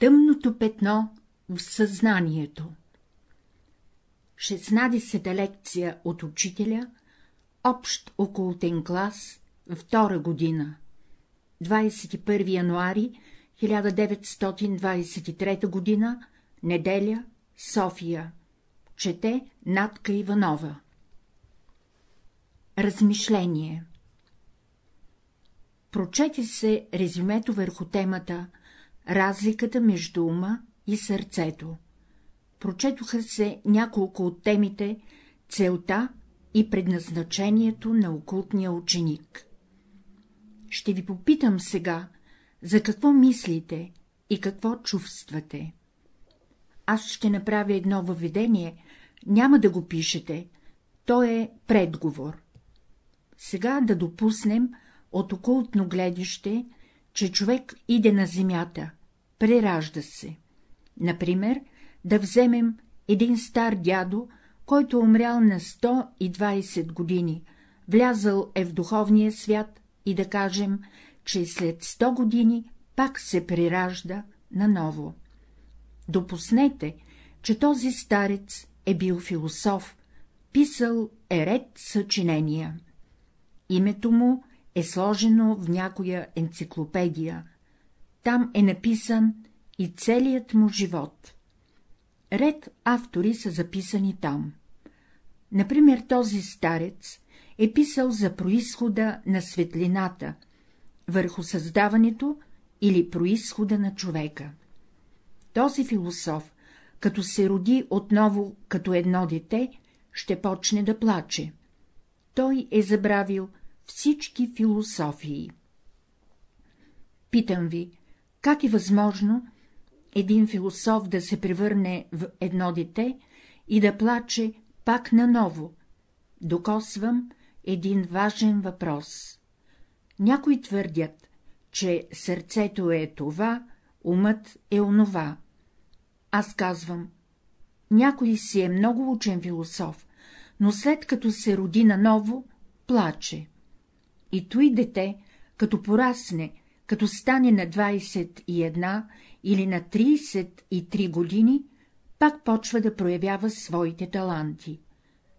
Тъмното петно в съзнанието. 16-та лекция от учителя, общ окултен клас, втора година, 21 януари 1923 година, неделя, София, чете Натка Иванова. Размишление. Прочете се резюмето върху темата Разликата между ума и сърцето. Прочетоха се няколко от темите Целта и предназначението на окултния ученик. Ще ви попитам сега, за какво мислите и какво чувствате. Аз ще направя едно въведение, няма да го пишете, то е предговор. Сега да допуснем от окултно гледище, че човек иде на земята, преражда се. Например, да вземем един стар дядо, който умрял на 120 години, влязъл е в духовния свят и да кажем, че след 100 години пак се приражда наново. Допуснете, че този старец е бил философ, писал е ред съчинения. Името му е сложено в някоя енциклопедия. Там е написан и целият му живот. Ред автори са записани там. Например, този старец е писал за происхода на светлината, върху създаването или происхода на човека. Този философ, като се роди отново като едно дете, ще почне да плаче. Той е забравил всички философии. Питам ви, как е възможно един философ да се превърне в едно дете и да плаче пак наново? Докосвам един важен въпрос. Някои твърдят, че сърцето е това, умът е онова. Аз казвам, някой си е много учен философ, но след като се роди наново, плаче. И той дете, като порасне, като стане на 21 или на 33 години, пак почва да проявява своите таланти.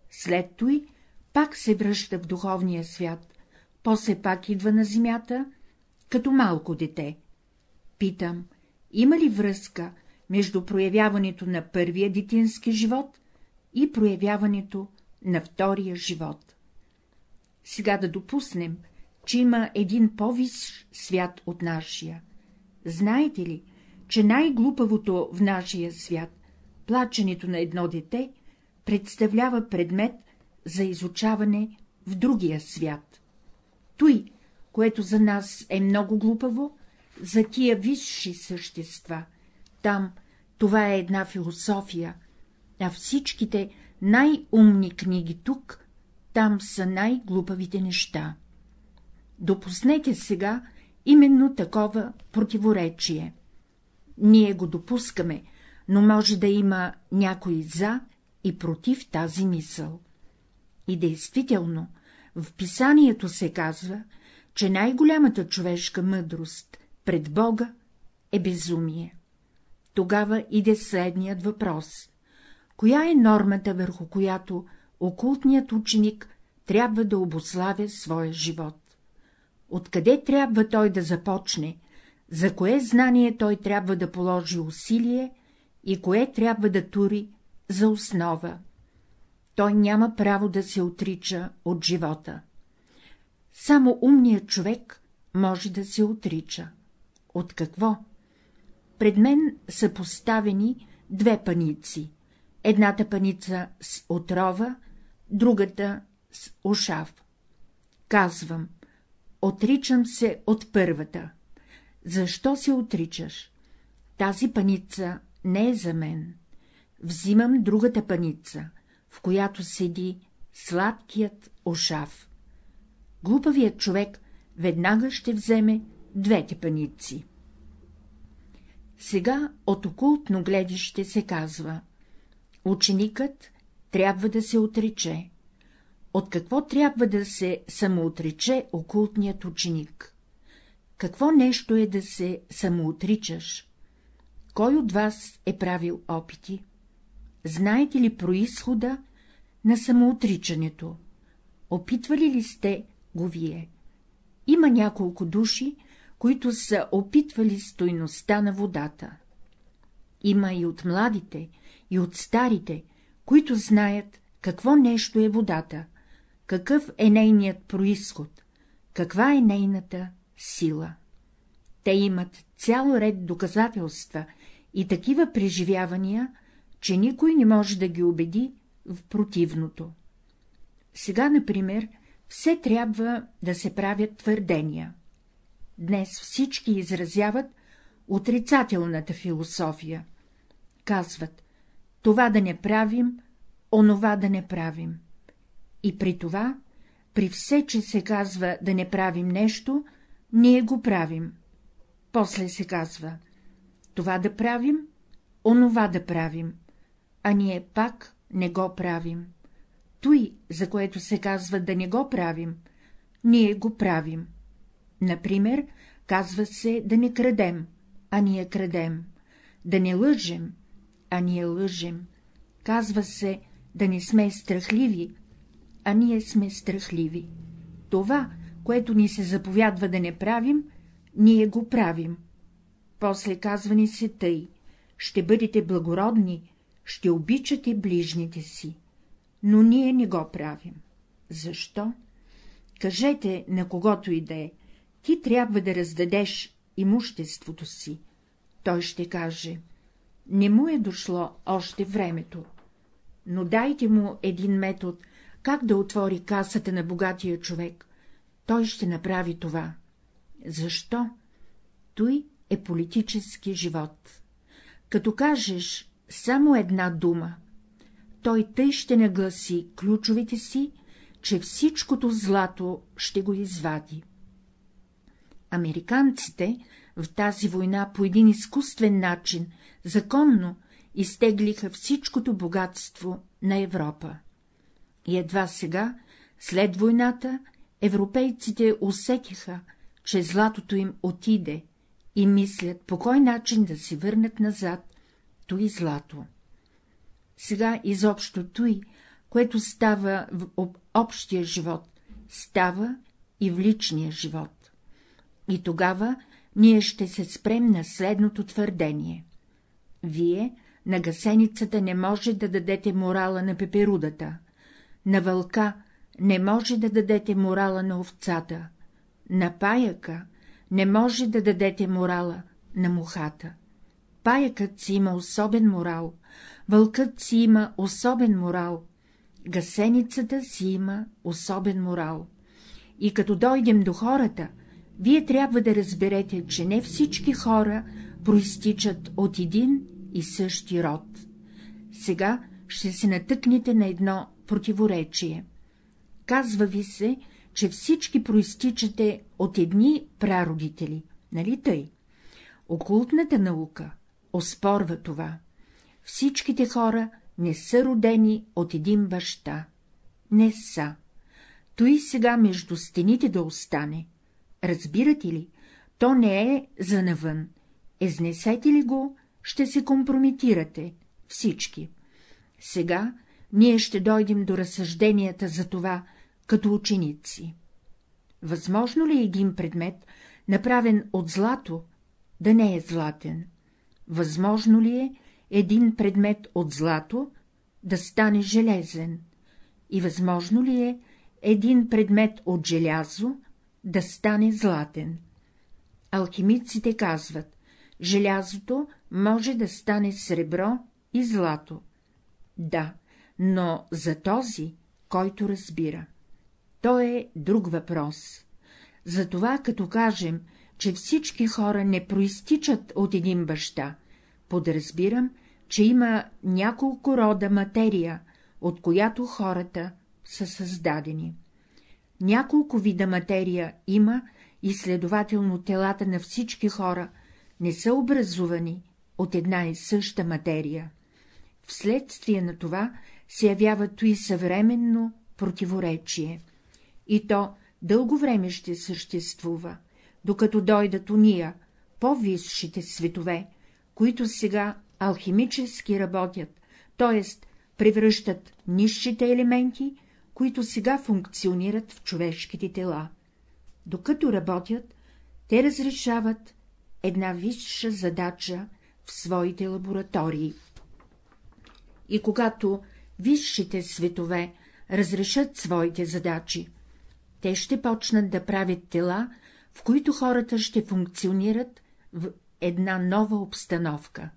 След той пак се връща в духовния свят, после пак идва на земята, като малко дете. Питам, има ли връзка между проявяването на първия детински живот и проявяването на втория живот? Сега да допуснем, че има един по-висш свят от нашия. Знаете ли, че най-глупавото в нашия свят, плаченето на едно дете, представлява предмет за изучаване в другия свят. Той, което за нас е много глупаво, за тия висши същества, там това е една философия, а всичките най-умни книги тук, там са най-глупавите неща. Допуснете сега именно такова противоречие. Ние го допускаме, но може да има някой за и против тази мисъл. И действително, в писанието се казва, че най-голямата човешка мъдрост пред Бога е безумие. Тогава иде следният въпрос. Коя е нормата, върху която окултният ученик трябва да обославя своя живот? Откъде трябва той да започне, за кое знание той трябва да положи усилие и кое трябва да тури за основа? Той няма право да се отрича от живота. Само умният човек може да се отрича. От какво? Пред мен са поставени две паници. Едната паница с отрова, другата с ушав. Казвам, отричам се от първата. Защо се отричаш? Тази паница не е за мен. Взимам другата паница, в която седи сладкият ошав. Глупавият човек веднага ще вземе двете паници. Сега от окултно гледище се казва — ученикът трябва да се отрече. От какво трябва да се самоотрече окултният ученик? Какво нещо е да се самоотричаш? кой от вас е правил опити? Знаете ли происхода на самоотричането? Опитвали ли сте го вие? Има няколко души, които са опитвали стойността на водата. Има и от младите, и от старите, които знаят какво нещо е водата, какъв е нейният происход, каква е нейната сила. Те имат цял ред доказателства и такива преживявания, че никой не може да ги убеди в противното. Сега, например, все трябва да се правят твърдения. Днес всички изразяват отрицателната философия. Казват, това да не правим, онова да не правим. И при това, при все, че се казва да не правим нещо, ние го правим. После се казва, това да правим, онова да правим, а ние пак не го правим. Той, за което се казва да не го правим, ние го правим. Например, казва се да не крадем, а ние крадем, да не лъжем, а ние лъжем. Казва се да не сме страхливи, а ние сме страхливи. Това, което ни се заповядва да не правим, ние го правим. После казва ни се тъй, ще бъдете благородни, ще обичате ближните си, но ние не го правим. Защо? Кажете на когото и да е, ти трябва да раздадеш имуществото си. Той ще каже, не му е дошло още времето, но дайте му един метод, как да отвори касата на богатия човек. Той ще направи това. Защо? Той е политически живот. Като кажеш само една дума, той тъй ще нагласи ключовете си, че всичкото злато ще го извади. Американците в тази война по един изкуствен начин, законно, изтеглиха всичкото богатство на Европа. И едва сега, след войната, европейците усетиха, че златото им отиде и мислят по кой начин да си върнат назад той злато. Сега изобщо той, което става в общия живот, става и в личния живот. И тогава ние ще се спрем на следното твърдение. Вие на гасеницата не може да дадете морала на пеперудата, на вълка не може да дадете морала на овцата, на паяка не може да дадете морала на мухата. Паякът си има особен морал, вълкът си има особен морал, гасеницата си има особен морал. И като дойдем до хората, вие трябва да разберете, че не всички хора проистичат от един и същи род. Сега ще се натъкнете на едно противоречие. Казва ви се, че всички проистичате от едни прародители, нали тъй? Окултната наука оспорва това. Всичките хора не са родени от един баща. Не са. Той сега между стените да остане. Разбирате ли, то не е за навън. Езнесете ли го, ще се компрометирате, всички. Сега ние ще дойдем до разсъжденията за това, като ученици. Възможно ли е един предмет, направен от злато, да не е златен? Възможно ли е един предмет от злато да стане железен? И възможно ли е един предмет от желязо да стане златен? Алхимиците казват, желязото може да стане сребро и злато. Да, но за този, който разбира. То е друг въпрос. Затова, като кажем, че всички хора не проистичат от един баща, подразбирам, че има няколко рода материя, от която хората са създадени. Няколко вида материя има и следователно телата на всички хора не са образувани от една и съща материя. Вследствие на това се явява и съвременно противоречие. И то дълго време ще съществува, докато дойдат уния, по-висшите светове, които сега алхимически работят, т.е. превръщат нищите елементи, които сега функционират в човешките тела. Докато работят, те разрешават една висша задача в своите лаборатории. И когато висшите светове разрешат своите задачи, те ще почнат да правят тела, в които хората ще функционират в една нова обстановка.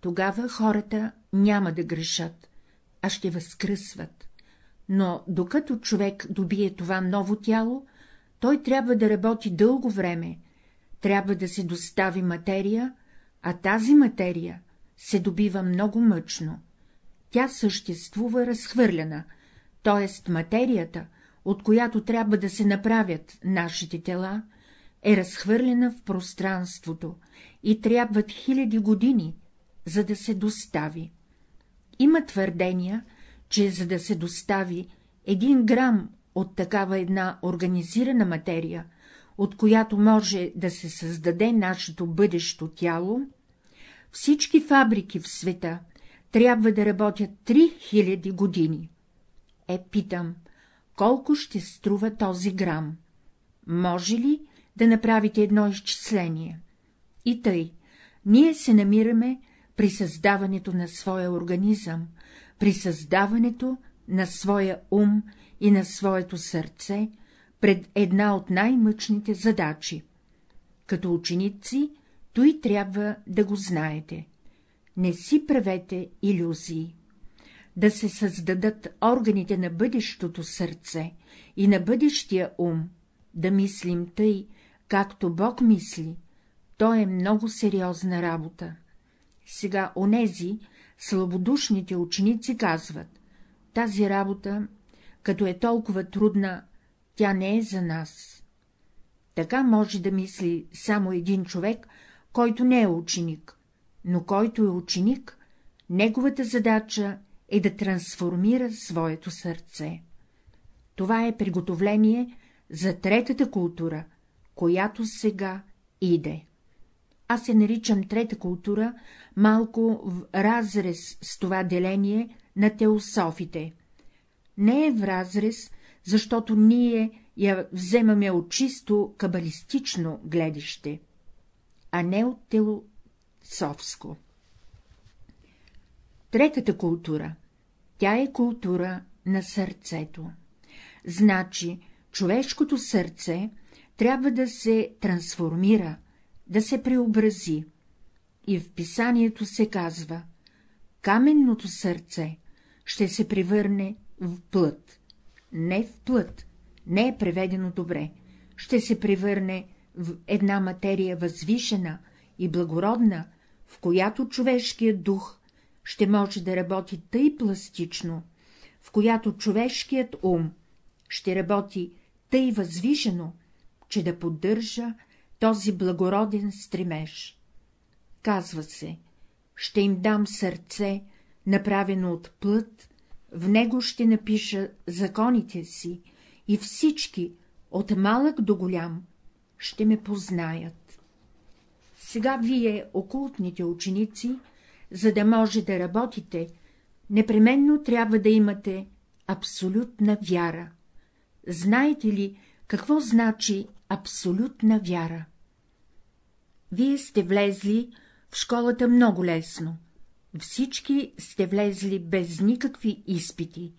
Тогава хората няма да грешат, а ще възкръсват. Но докато човек добие това ново тяло, той трябва да работи дълго време, трябва да се достави материя, а тази материя се добива много мъчно. Тя съществува разхвърляна, т.е. материята, от която трябва да се направят нашите тела, е разхвърлена в пространството и трябват хиляди години, за да се достави. Има твърдения, че за да се достави един грам от такава една организирана материя, от която може да се създаде нашето бъдещо тяло, всички фабрики в света трябва да работят 3000 години. Е, питам, колко ще струва този грам? Може ли да направите едно изчисление? И тъй, ние се намираме при създаването на своя организъм, при създаването на своя ум и на своето сърце, пред една от най-мъчните задачи. Като ученици, той трябва да го знаете. Не си правете иллюзии. Да се създадат органите на бъдещото сърце и на бъдещия ум, да мислим тъй, както Бог мисли, то е много сериозна работа. Сега онези, слабодушните ученици казват, тази работа, като е толкова трудна, тя не е за нас. Така може да мисли само един човек, който не е ученик, но който е ученик, неговата задача е да трансформира своето сърце. Това е приготовление за третата култура, която сега иде. Аз се наричам трета култура малко в разрез с това деление на теософите. Не е в разрез, защото ние я вземаме от чисто кабалистично гледаще, а не от телософско. Третата култура — тя е култура на сърцето. Значи, човешкото сърце трябва да се трансформира, да се преобрази. И в писанието се казва — каменното сърце ще се превърне в плът не в плът, не е преведено добре, ще се превърне в една материя възвишена и благородна, в която човешкият дух ще може да работи тъй пластично, в която човешкият ум ще работи тъй възвишено, че да поддържа този благороден стремеж. Казва се, ще им дам сърце, направено от плът в него ще напиша законите си и всички, от малък до голям, ще ме познаят. Сега вие, окултните ученици, за да може да работите, непременно трябва да имате абсолютна вяра. Знаете ли, какво значи абсолютна вяра? Вие сте влезли в школата много лесно, всички сте влезли без никакви изпити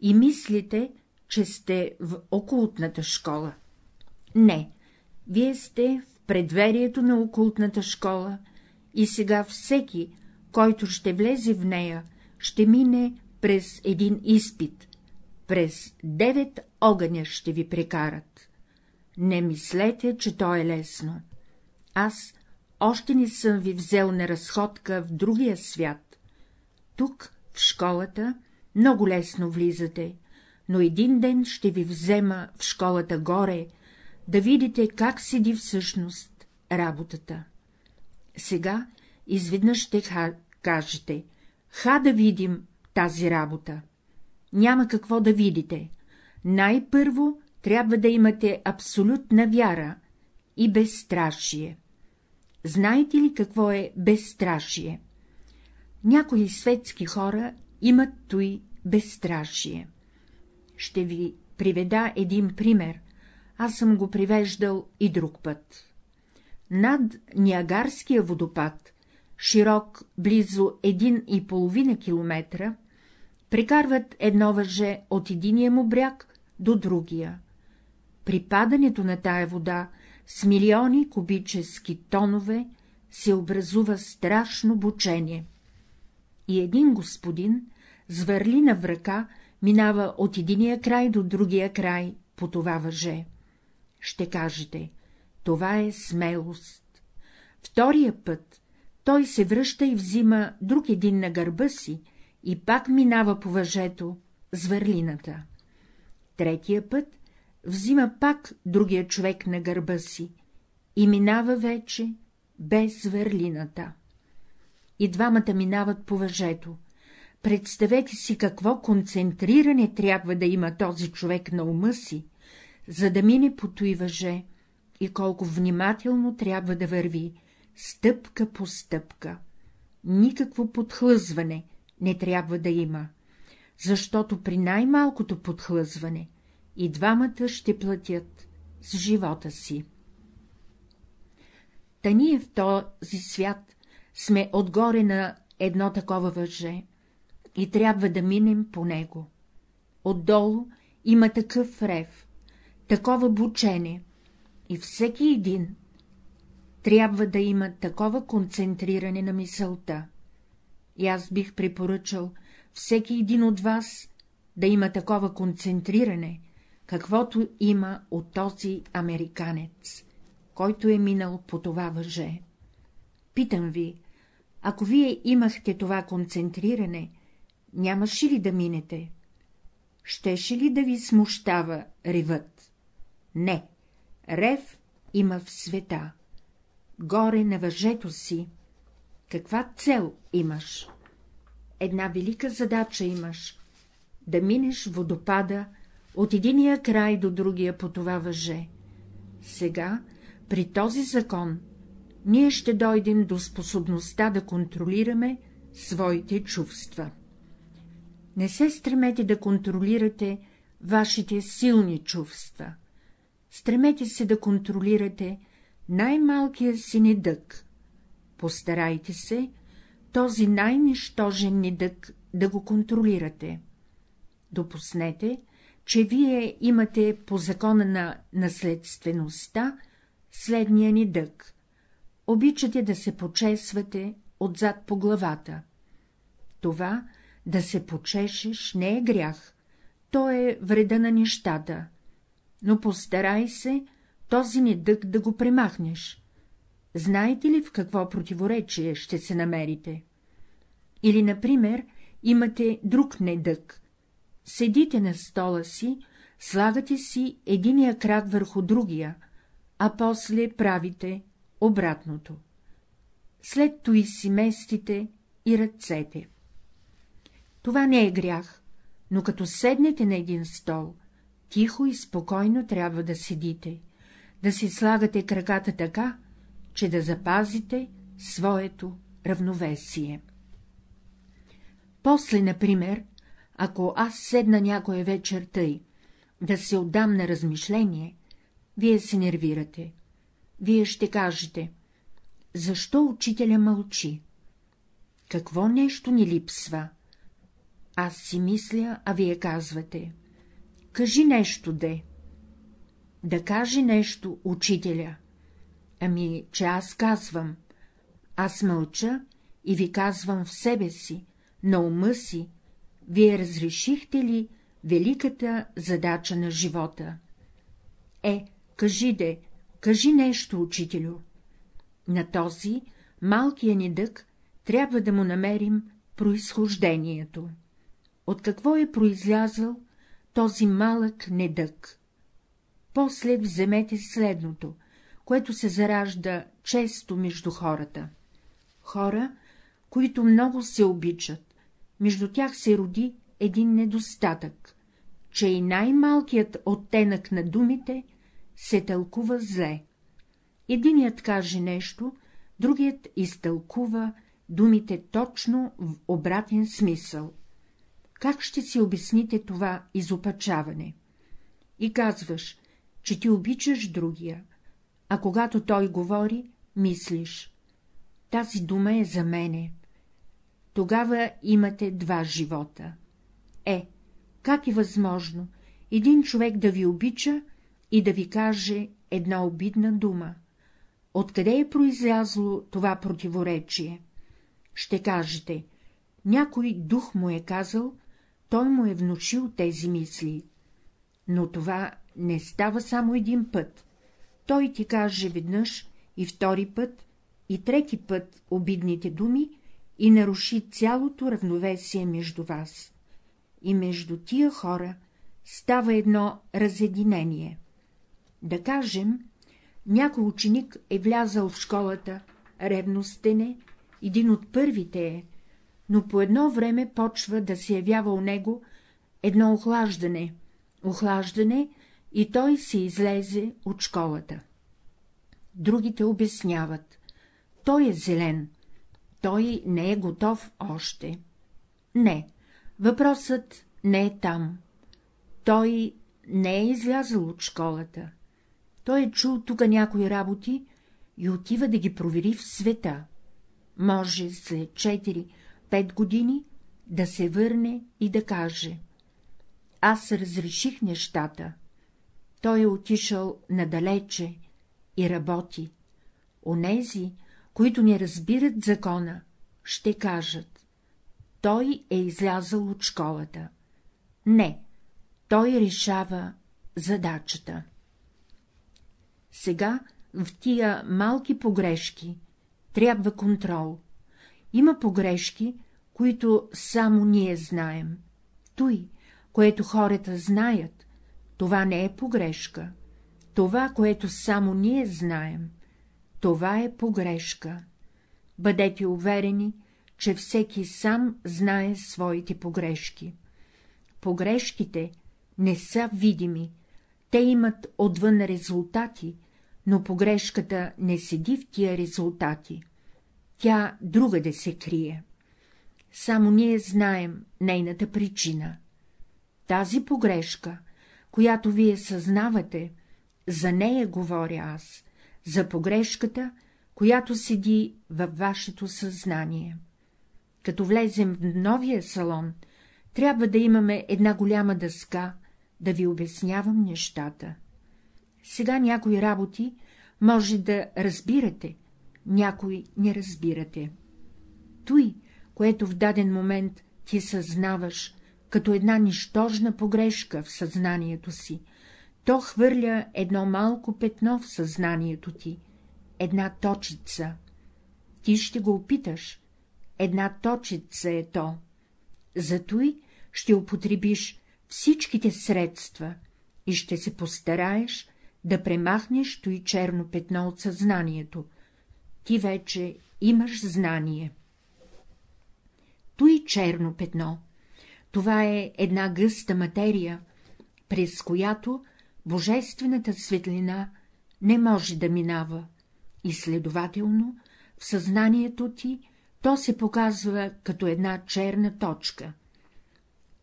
и мислите, че сте в окултната школа. Не, вие сте в предверието на окултната школа и сега всеки, който ще влезе в нея, ще мине през един изпит, през девет огъня ще ви прекарат. Не мислете, че то е лесно. Аз още не съм ви взел на разходка в другия свят. Тук, в школата, много лесно влизате, но един ден ще ви взема в школата горе, да видите как седи всъщност работата. Сега изведнъж ще ха... кажете, ха да видим тази работа. Няма какво да видите. Най-първо трябва да имате абсолютна вяра и безстрашие. Знаете ли какво е безстрашие? Някои светски хора имат той безстрашие. Ще ви приведа един пример, аз съм го привеждал и друг път. Над Ниагарския водопад, широк близо 1,5 километра, прикарват едно въже от единия му бряг до другия. При падането на тая вода с милиони кубически тонове се образува страшно бучение. И един господин с върлина в ръка минава от единия край до другия край по това въже. Ще кажете, това е смелост. Втория път той се връща и взима друг един на гърба си и пак минава по въжето с върлината. Третия път взима пак другия човек на гърба си и минава вече без върлината. И двамата минават по въжето. Представете си какво концентриране трябва да има този човек на ума си, за да мине по той въже и колко внимателно трябва да върви, стъпка по стъпка. Никакво подхлъзване не трябва да има, защото при най-малкото подхлъзване и двамата ще платят с живота си. Та ние в този свят сме отгоре на едно такова въже и трябва да минем по него. Отдолу има такъв рев, такова бучене, и всеки един трябва да има такова концентриране на мисълта. И аз бих препоръчал всеки един от вас да има такова концентриране, каквото има от този американец, който е минал по това въже. Питам ви, ако вие имахте това концентриране, нямаше ли да минете? Щеше ли да ви смущава ревът? Не, рев има в света. Горе на въжето си. Каква цел имаш? Една велика задача имаш — да минеш водопада от единия край до другия по това въже. Сега, при този закон, ние ще дойдем до способността да контролираме своите чувства. Не се стремете да контролирате вашите силни чувства. Стремете се да контролирате най-малкия си недък. Постарайте се този най-нищожен недък да го контролирате. Допуснете, че вие имате по закона на наследствеността следния ни дък. Обичате да се почесвате отзад по главата. Това, да се почешеш, не е грях, то е вреда на нещата, но постарай се този недък да го премахнеш. Знаете ли в какво противоречие ще се намерите? Или, например, имате друг недък, седите на стола си, слагате си единия крак върху другия, а после правите обратното. След той си местите и ръцете. Това не е грях, но като седнете на един стол, тихо и спокойно трябва да седите, да си слагате краката така, че да запазите своето равновесие. После, например, ако аз седна някоя вечер тъй, да се отдам на размишление, вие се нервирате. Вие ще кажете, защо учителя мълчи? Какво нещо ни липсва? Аз си мисля, а вие казвате. Кажи нещо, де. Да каже нещо учителя. Ами, че аз казвам. Аз мълча и ви казвам в себе си, на ума си, вие разрешихте ли великата задача на живота? Е, кажи де, кажи нещо, учителю. На този малкия ни дък трябва да му намерим произхождението. От какво е произлязъл този малък недък? После вземете следното, което се заражда често между хората. Хора, които много се обичат, между тях се роди един недостатък, че и най-малкият оттенък на думите се тълкува зле. Единият каже нещо, другият изтълкува думите точно в обратен смисъл. Как ще си обясните това изопачаване? И казваш, че ти обичаш другия, а когато той говори, мислиш. Тази дума е за мене. Тогава имате два живота. Е, как е възможно един човек да ви обича и да ви каже една обидна дума? Откъде е произлязло това противоречие? Ще кажете, някой дух му е казал, той му е внушил тези мисли. Но това не става само един път. Той ти каже веднъж и втори път и трети път обидните думи и наруши цялото равновесие между вас. И между тия хора става едно разединение. Да кажем, някой ученик е влязал в школата, ревностен е, един от първите е, но по едно време почва да се явява у него едно охлаждане, охлаждане и той се излезе от школата. Другите обясняват. Той е зелен. Той не е готов още. Не, въпросът не е там. Той не е излязъл от школата. Той е чул тук някои работи и отива да ги провери в света. Може след 4-5 години да се върне и да каже. Аз разреших нещата. Той е отишъл надалече и работи. Онези, които не разбират закона, ще кажат. Той е излязъл от школата. Не, той решава задачата. Сега в тия малки погрешки трябва контрол. Има погрешки, които само ние знаем. Той, което хората знаят, това не е погрешка. Това, което само ние знаем, това е погрешка. Бъдете уверени, че всеки сам знае своите погрешки. Погрешките не са видими, те имат отвън резултати, но погрешката не седи в тия резултати. Тя другаде се крие. Само ние знаем нейната причина. Тази погрешка, която вие съзнавате, за нея говоря аз, за погрешката, която седи във вашето съзнание. Като влезем в новия салон, трябва да имаме една голяма дъска, да ви обяснявам нещата. Сега някои работи може да разбирате, някои не разбирате. Той, което в даден момент ти съзнаваш като една нищожна погрешка в съзнанието си, то хвърля едно малко петно в съзнанието ти, една точица. Ти ще го опиташ, една точица е то. Затой ще употребиш всичките средства и ще се постараеш да премахнеш той черно петно от съзнанието. Ти вече имаш знание. Той черно петно. Това е една гъста материя, през която божествената светлина не може да минава, и следователно в съзнанието ти то се показва като една черна точка.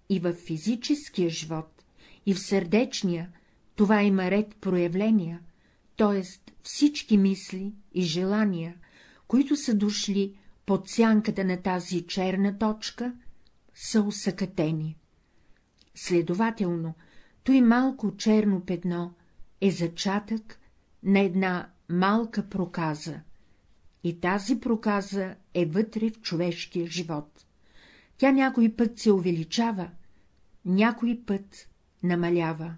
И в физическия живот, и в сърдечния, това има ред проявления, т.е. всички мисли и желания, които са дошли под сянката на тази черна точка, са усъкатени. Следователно, той малко черно петно е зачатък на една малка проказа. И тази проказа е вътре в човешкия живот. Тя някой път се увеличава, някой път намалява.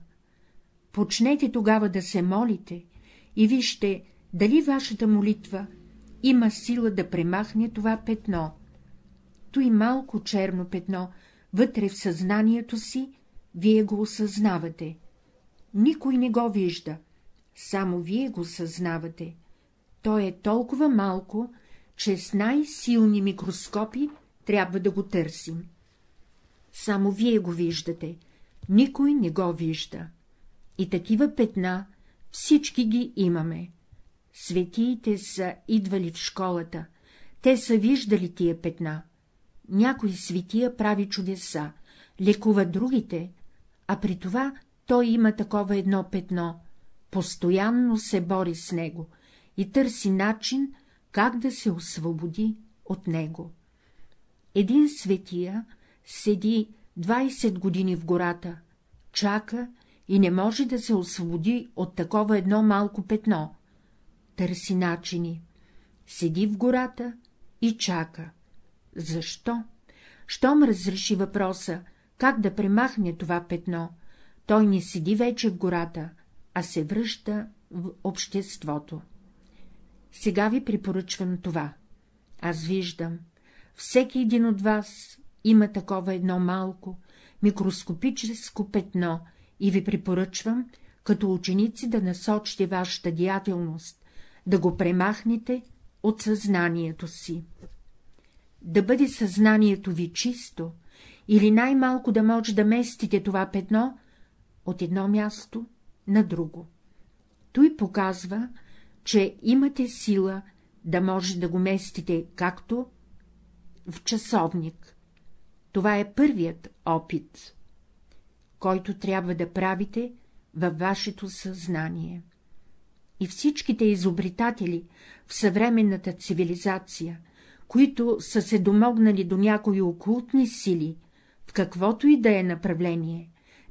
Почнете тогава да се молите и вижте, дали вашата молитва има сила да премахне това петно. Той малко черно петно вътре в съзнанието си вие го осъзнавате. Никой не го вижда, само вие го съзнавате. То е толкова малко, че с най-силни микроскопи трябва да го търсим. Само вие го виждате, никой не го вижда. И такива петна всички ги имаме. Светиите са идвали в школата, те са виждали тия петна. Някой светия прави чудеса, лекува другите, а при това той има такова едно петно, постоянно се бори с него и търси начин, как да се освободи от него. Един светия седи 20 години в гората, чака и не може да се освободи от такова едно малко петно. Търси начини. Седи в гората и чака. Защо? Щом разреши въпроса, как да премахне това петно, той не седи вече в гората, а се връща в обществото. Сега ви препоръчвам това. Аз виждам, всеки един от вас има такова едно малко, микроскопическо петно и ви препоръчвам, като ученици, да насочите вашата деятелност, да го премахнете от съзнанието си. Да бъде съзнанието ви чисто, или най-малко да може да местите това петно от едно място на друго. Той показва, че имате сила да може да го местите както в часовник. Това е първият опит, който трябва да правите във вашето съзнание. И всичките изобретатели в съвременната цивилизация, които са се домогнали до някои окултни сили, в каквото и да е направление,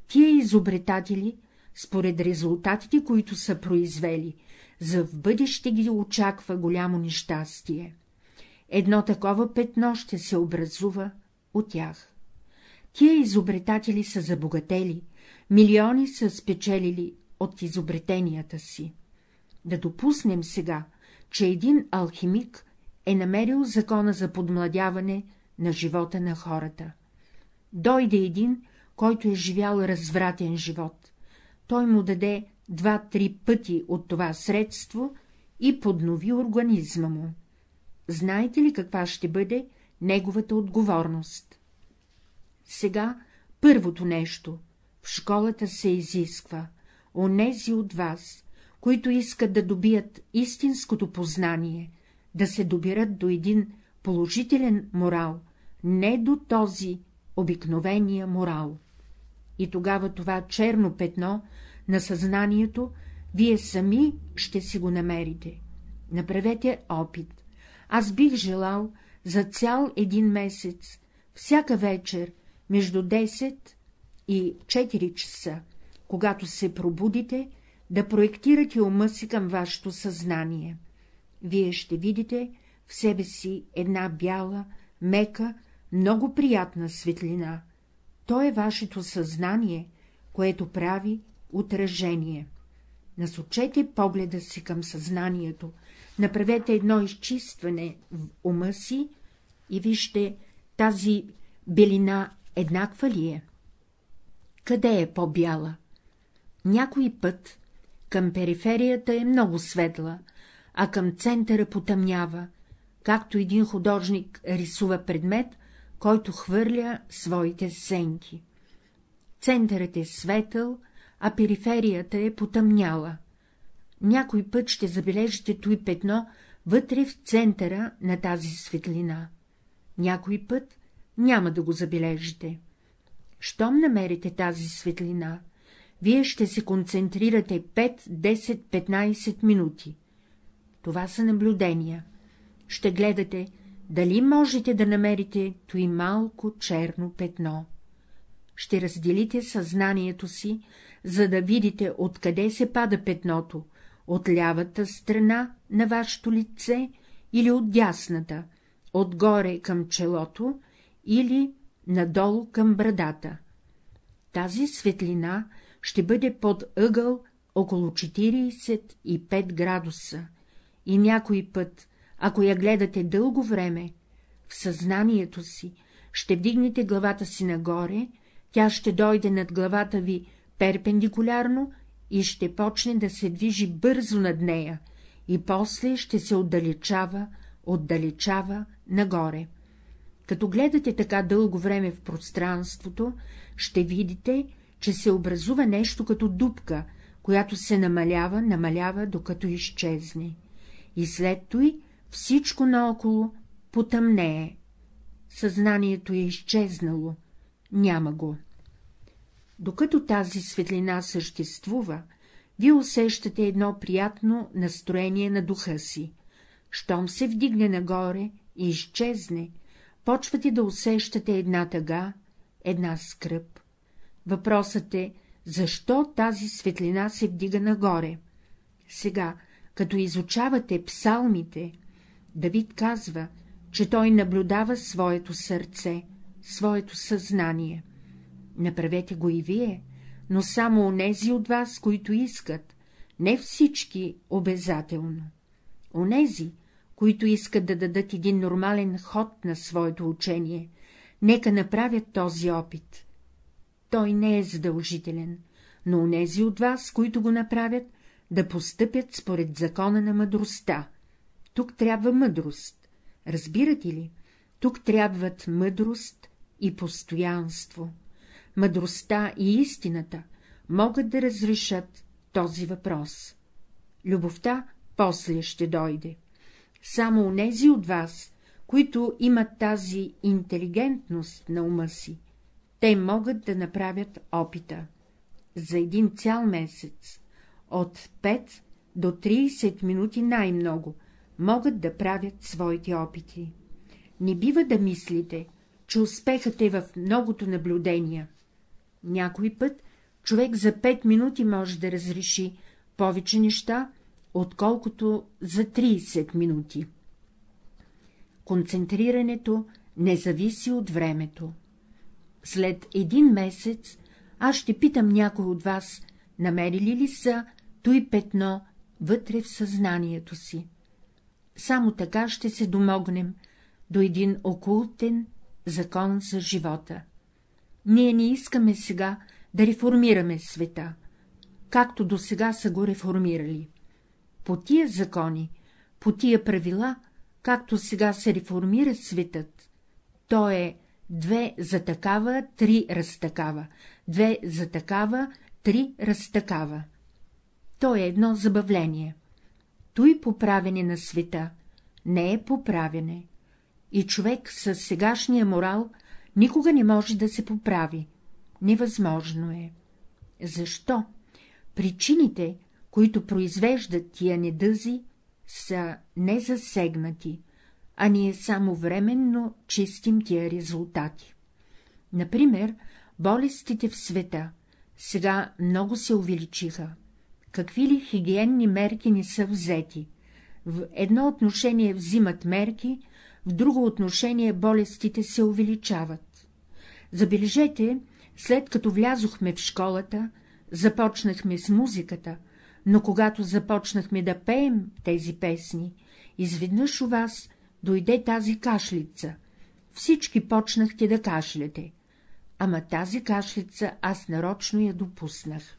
тия изобретатели, според резултатите, които са произвели, за в бъдеще ги очаква голямо нещастие. Едно такова петно ще се образува от тях. Тия изобретатели са забогатели, милиони са спечелили от изобретенията си. Да допуснем сега, че един алхимик е намерил закона за подмладяване на живота на хората. Дойде един, който е живял развратен живот. Той му даде два-три пъти от това средство и поднови организма му. Знаете ли каква ще бъде неговата отговорност? Сега първото нещо в школата се изисква онези от вас, които искат да добият истинското познание, да се добират до един положителен морал, не до този обикновения морал. И тогава това черно петно на съзнанието вие сами ще си го намерите. Направете опит. Аз бих желал за цял един месец, всяка вечер, между 10 и 4 часа, когато се пробудите, да проектирате ума си към вашето съзнание. Вие ще видите в себе си една бяла, мека, много приятна светлина. То е вашето съзнание, което прави отражение. Насочете погледа си към съзнанието, направете едно изчистване в ума си и вижте, тази белина еднаква ли е? Къде е по-бяла? Някой път към периферията е много светла, а към центъра потъмнява, както един художник рисува предмет, който хвърля своите сенки. Центърът е светъл, а периферията е потъмняла. Някой път ще забележите той петно вътре в центъра на тази светлина. Някой път няма да го забележите. Щом намерите тази светлина, вие ще се концентрирате 5, 10, 15 минути. Това са наблюдения. Ще гледате, дали можете да намерите той малко черно петно. Ще разделите съзнанието си, за да видите откъде се пада петното, от лявата страна на вашето лице или от дясната, отгоре към челото или надолу към брадата. Тази светлина ще бъде под ъгъл около 45 градуса и някой път, ако я гледате дълго време, в съзнанието си, ще вдигнете главата си нагоре, тя ще дойде над главата ви перпендикулярно и ще почне да се движи бързо над нея, и после ще се отдалечава, отдалечава нагоре. Като гледате така дълго време в пространството, ще видите, че се образува нещо като дупка, която се намалява, намалява, докато изчезне. и след той всичко наоколо потъмнее. Съзнанието е изчезнало, няма го. Докато тази светлина съществува, вие усещате едно приятно настроение на духа си. Щом се вдигне нагоре и изчезне, почвате да усещате една тъга, една скръп. Въпросът е, защо тази светлина се вдига нагоре? Сега, като изучавате псалмите, Давид казва, че той наблюдава своето сърце, своето съзнание. Направете го и вие, но само онези от вас, които искат, не всички обязателно. Онези, които искат да дадат един нормален ход на своето учение, нека направят този опит. Той не е задължителен, но онези от вас, които го направят, да постъпят според закона на мъдростта. Тук трябва мъдрост. Разбирате ли? Тук трябват мъдрост и постоянство. Мъдростта и истината могат да разрешат този въпрос. Любовта после ще дойде. Само онези от вас, които имат тази интелигентност на ума си, те могат да направят опита. За един цял месец, от 5 до 30 минути най-много, могат да правят своите опити. Не бива да мислите, че успехът е в многото наблюдения. Някой път човек за 5 минути може да разреши повече неща, отколкото за 30 минути. Концентрирането не зависи от времето. След един месец аз ще питам някой от вас, намерили ли са той петно вътре в съзнанието си. Само така ще се домогнем до един окултен закон за живота. Ние не искаме сега да реформираме света, както до сега са го реформирали. По тия закони, по тия правила, както сега се реформира светът, то е две за такава, три разтакава, две за такава, три разтакава. То е едно забавление. Той поправене на света не е поправене, и човек с сегашния морал никога не може да се поправи. Невъзможно е. Защо? Причините, които произвеждат тия недъзи, са незасегнати, а ние само временно чистим тия резултати. Например, болестите в света сега много се увеличиха. Какви ли хигиенни мерки не са взети? В едно отношение взимат мерки, в друго отношение болестите се увеличават. Забележете, след като влязохме в школата, започнахме с музиката, но когато започнахме да пеем тези песни, изведнъж у вас дойде тази кашлица. Всички почнахте да кашляте. Ама тази кашлица аз нарочно я допуснах.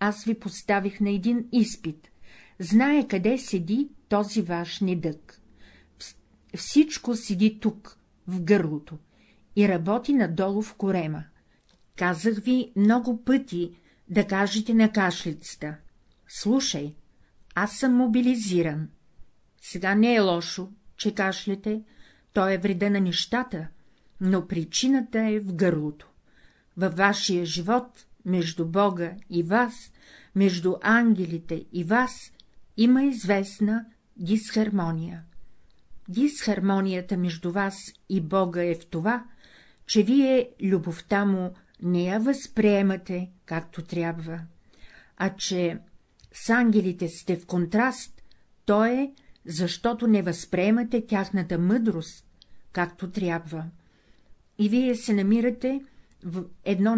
Аз ви поставих на един изпит. Знае къде седи този ваш недък. Всичко седи тук, в гърлото, и работи надолу в корема. Казах ви много пъти да кажете на кашлицата. Слушай, аз съм мобилизиран. Сега не е лошо, че кашляте, то е вреда на нещата, но причината е в гърлото. Във вашия живот, между Бога и вас, между ангелите и вас, има известна дисхармония. Дисхармонията между вас и Бога е в това, че вие любовта му не я възприемате както трябва, а че с ангелите сте в контраст, то е, защото не възприемате тяхната мъдрост, както трябва. И вие се намирате в едно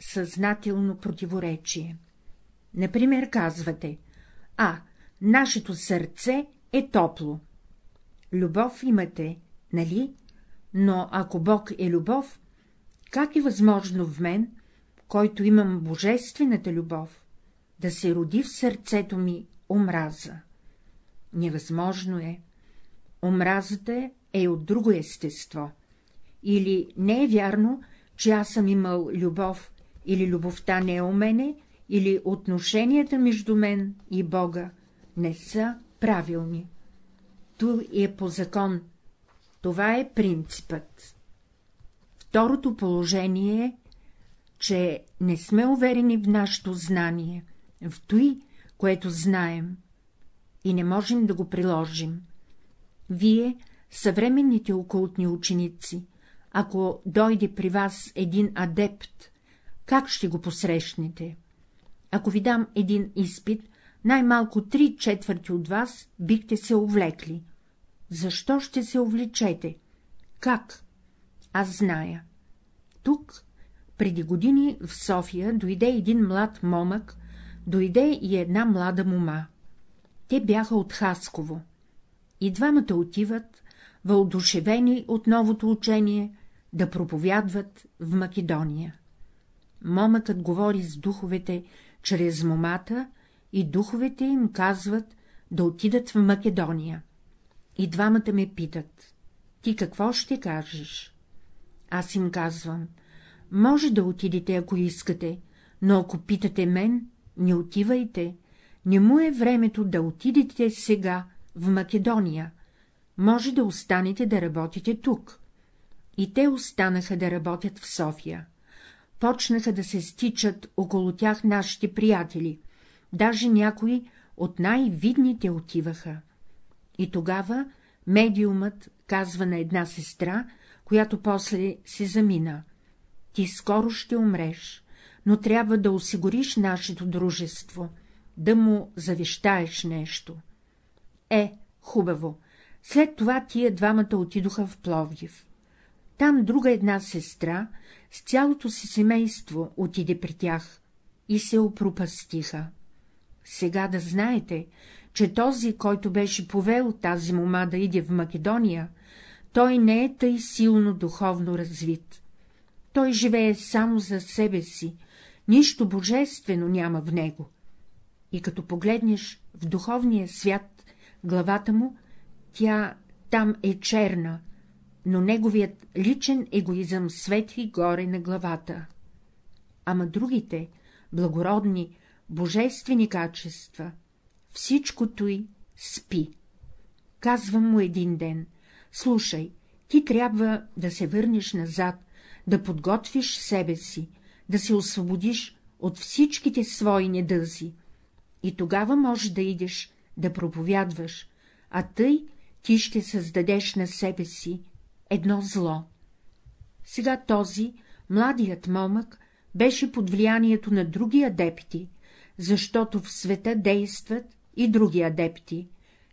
несъзнателно противоречие. Например, казвате, а, нашето сърце е топло. Любов имате, нали? Но ако Бог е любов, как е възможно в мен, който имам божествената любов, да се роди в сърцето ми омраза? Невъзможно е. Омразата е от друго естество. Или не е вярно, че аз съм имал любов, или любовта не е у мене, или отношенията между мен и Бога не са правилни. Ту е по закон. Това е принципът. Второто положение е, че не сме уверени в нашето знание, в той, което знаем, и не можем да го приложим. Вие, съвременните окултни ученици, ако дойде при вас един адепт, как ще го посрещнете? Ако ви дам един изпит, най-малко три четвърти от вас бихте се увлекли. Защо ще се увлечете? Как? Аз зная. Тук, преди години в София, дойде един млад момък, дойде и една млада мома. Те бяха от Хасково. И двамата отиват, въодушевени от новото учение, да проповядват в Македония. Момъкът говори с духовете чрез момата и духовете им казват да отидат в Македония. И двамата ме питат — ти какво ще кажеш? Аз им казвам — може да отидете, ако искате, но ако питате мен, не отивайте, не му е времето да отидете сега в Македония, може да останете да работите тук. И те останаха да работят в София. Почнаха да се стичат около тях нашите приятели, даже някои от най-видните отиваха. И тогава медиумът казва на една сестра, която после се замина. Ти скоро ще умреш, но трябва да осигуриш нашето дружество, да му завещаеш нещо. Е, хубаво, след това тия двамата отидоха в Пловдив. Там друга една сестра с цялото си семейство отиде при тях и се опропастиха. Сега да знаете, че този, който беше повел тази мома да иде в Македония, той не е тъй силно духовно развит. Той живее само за себе си, нищо божествено няма в него. И като погледнеш в духовния свят главата му, тя там е черна, но неговият личен егоизъм свети горе на главата. Ама другите, благородни, божествени качества, всичкото й спи. Казвам му един ден, слушай, ти трябва да се върнеш назад, да подготвиш себе си, да се освободиш от всичките свои недъзи, и тогава можеш да идеш да проповядваш, а тъй ти ще създадеш на себе си едно зло. Сега този, младият момък, беше под влиянието на други адепти, защото в света действат и други адепти.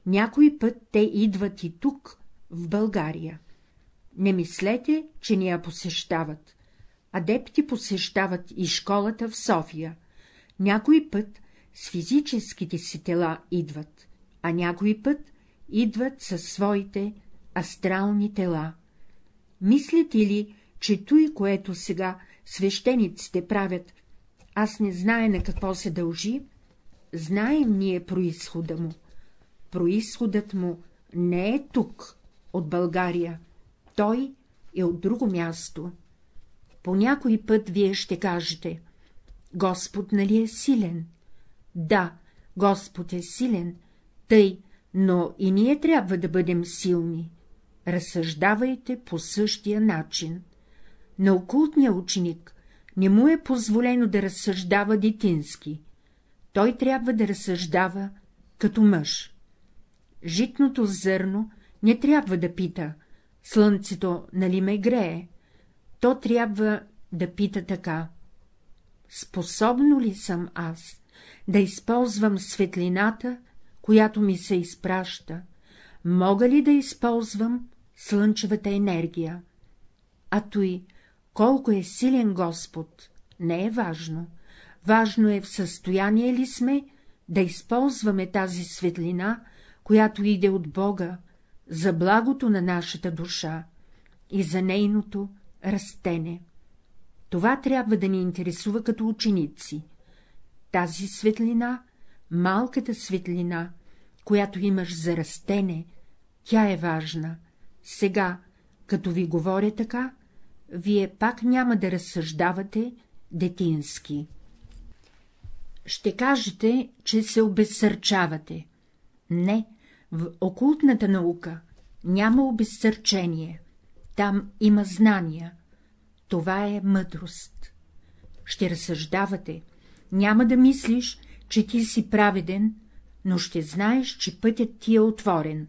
Някой път те идват и тук, в България. Не мислете, че ни я посещават. Адепти посещават и школата в София. Някой път с физическите си тела идват, а някой път идват със своите астрални тела. Мислите ли, че той, което сега свещениците правят, аз не знае на какво се дължи? Знаем ние происхода му. Происходът му не е тук, от България, той е от друго място. По някой път вие ще кажете — Господ нали е силен? Да, Господ е силен, тъй, но и ние трябва да бъдем силни. Разсъждавайте по същия начин. На окултния ученик не му е позволено да разсъждава детински. Той трябва да разсъждава като мъж. Житното зърно не трябва да пита, слънцето нали ме грее, то трябва да пита така. Способно ли съм аз да използвам светлината, която ми се изпраща, мога ли да използвам слънчевата енергия? А той, колко е силен Господ, не е важно. Важно е в състояние ли сме да използваме тази светлина, която иде от Бога, за благото на нашата душа и за нейното растене. Това трябва да ни интересува като ученици. Тази светлина, малката светлина, която имаш за растене, тя е важна. Сега, като ви говоря така, вие пак няма да разсъждавате детински. Ще кажете, че се обезсърчавате. Не, В окултната наука няма обезсърчение, там има знания. Това е мъдрост. Ще разсъждавате, няма да мислиш, че ти си праведен, но ще знаеш, че пътят ти е отворен.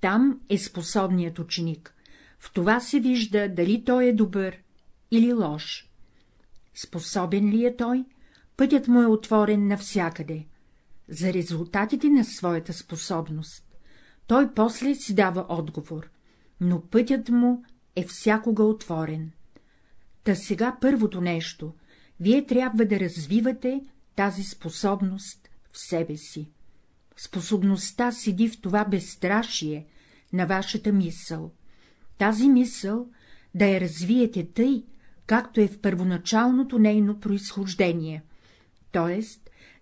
Там е способният ученик. В това се вижда, дали той е добър или лош. Способен ли е той, пътят му е отворен навсякъде. За резултатите на своята способност той после си дава отговор, но пътят му е всякога отворен. Та сега първото нещо, вие трябва да развивате тази способност в себе си. Способността седи в това безстрашие на вашата мисъл. Тази мисъл да я развиете тъй, както е в първоначалното нейно произхождение, т.е.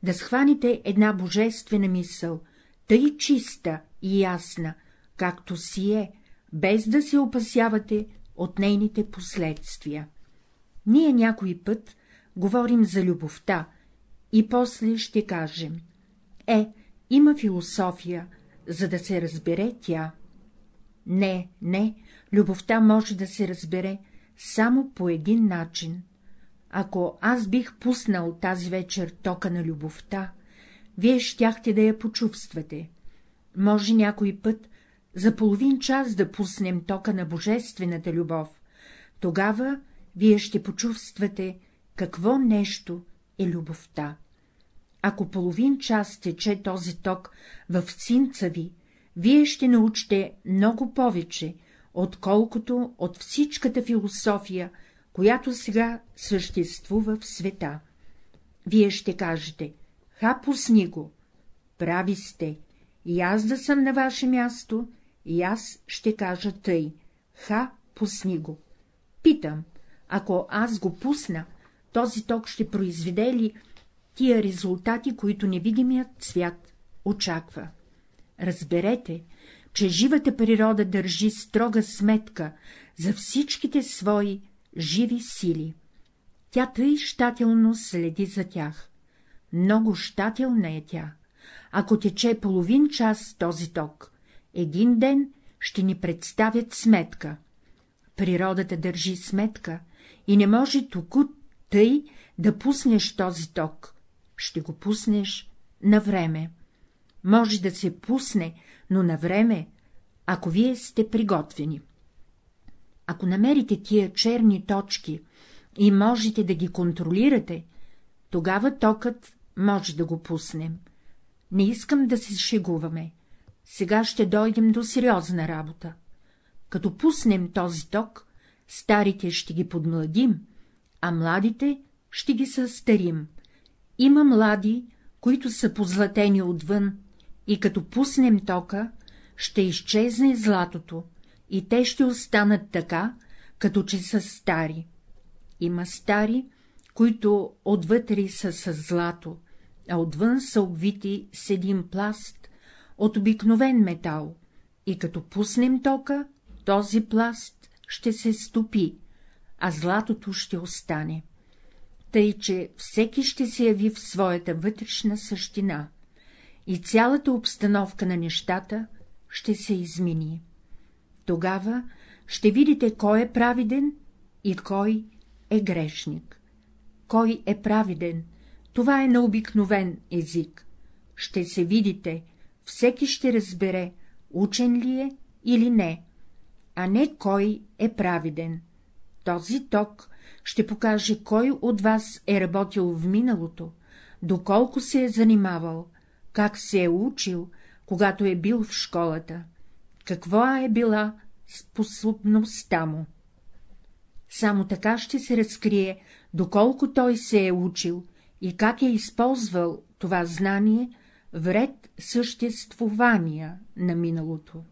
да схваните една божествена мисъл, тъй чиста и ясна, както си е, без да се опасявате от нейните последствия. Ние някой път говорим за любовта и после ще кажем — е, има философия, за да се разбере тя. Не, не, любовта може да се разбере само по един начин. Ако аз бих пуснал тази вечер тока на любовта, вие щяхте да я почувствате. Може някой път за половин час да пуснем тока на божествената любов, тогава вие ще почувствате какво нещо е любовта. Ако половин час тече този ток в синца ви, вие ще научите много повече, отколкото от всичката философия, която сега съществува в света. Вие ще кажете, ха, пусни го, прави сте, и аз да съм на ваше място, и аз ще кажа тъй, ха, пусни го. Питам, ако аз го пусна, този ток ще произведе ли тия резултати, които невидимият свят очаква? Разберете, че живата природа държи строга сметка за всичките свои живи сили. Тя тъй щателно следи за тях. Много щателна е тя. Ако тече половин час този ток, един ден ще ни представят сметка. Природата държи сметка и не може току тъй да пуснеш този ток. Ще го пуснеш на време. Може да се пусне, но на време, ако вие сте приготвени. Ако намерите тия черни точки и можете да ги контролирате, тогава токът може да го пуснем. Не искам да се шегуваме. Сега ще дойдем до сериозна работа. Като пуснем този ток, старите ще ги подмладим, а младите ще ги състарим. Има млади, които са позлатени отвън, и като пуснем тока, ще изчезне златото, и те ще останат така, като че са стари. Има стари, които отвътре са с злато, а отвън са обвити с един пласт от обикновен метал, и като пуснем тока, този пласт ще се стопи, а златото ще остане. Тъй, че всеки ще се яви в своята вътрешна същина и цялата обстановка на нещата ще се измени. Тогава ще видите кой е праведен и кой е грешник. Кой е праведен, това е на обикновен език. Ще се видите, всеки ще разбере, учен ли е или не, а не кой е праведен. Този ток ще покаже кой от вас е работил в миналото, доколко се е занимавал, как се е учил, когато е бил в школата, какво е била способността му. Само така ще се разкрие, доколко той се е учил и как е използвал това знание вред съществувания на миналото.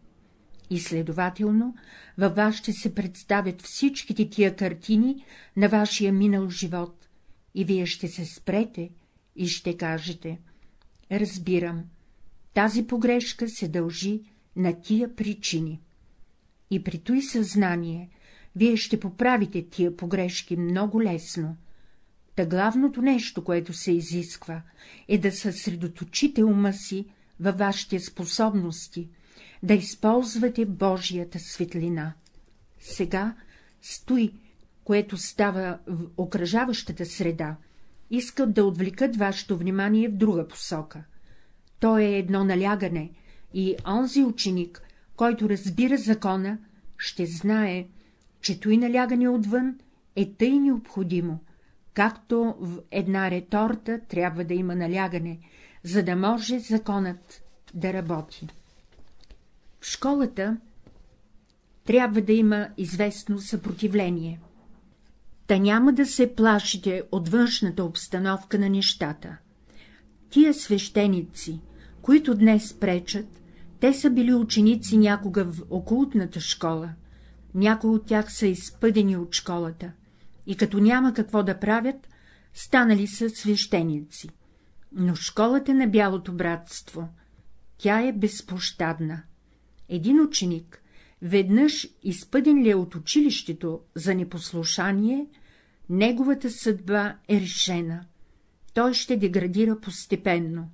И следователно, във вас ще се представят всичките тия картини на вашия минал живот, и вие ще се спрете и ще кажете — разбирам, тази погрешка се дължи на тия причини. И при той съзнание вие ще поправите тия погрешки много лесно. Та главното нещо, което се изисква, е да съсредоточите ума си във вашите способности, да използвате Божията светлина. Сега стои, което става в окръжаващата среда, искат да отвлекат вашето внимание в друга посока. То е едно налягане и онзи ученик, който разбира закона, ще знае, че той налягане отвън е тъй необходимо, както в една реторта трябва да има налягане, за да може законът да работи. В школата трябва да има известно съпротивление. Та няма да се плашите от външната обстановка на нещата. Тия свещеници, които днес пречат, те са били ученици някога в окултната школа, някои от тях са изпъдени от школата и като няма какво да правят, станали са свещеници. Но школата на бялото братство, тя е безпощадна. Един ученик, веднъж изпъден ли е от училището за непослушание, неговата съдба е решена. Той ще деградира постепенно,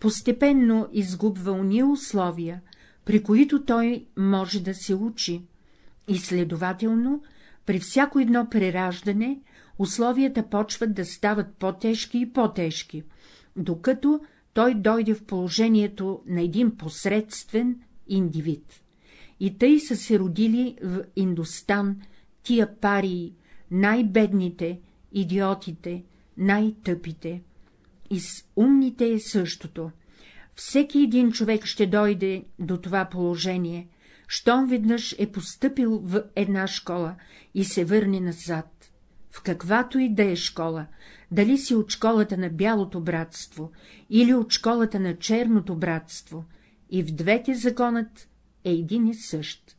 постепенно изгубва уния условия, при които той може да се учи, и следователно, при всяко едно прераждане, условията почват да стават по-тежки и по-тежки, докато той дойде в положението на един посредствен индивид. И тъй са се родили в Индостан тия парии, най-бедните, идиотите, най-тъпите. И с умните е същото. Всеки един човек ще дойде до това положение, щом веднъж е постъпил в една школа и се върне назад, в каквато и да е школа, дали си от школата на бялото братство или от школата на черното братство, и в двете законът е един и същ.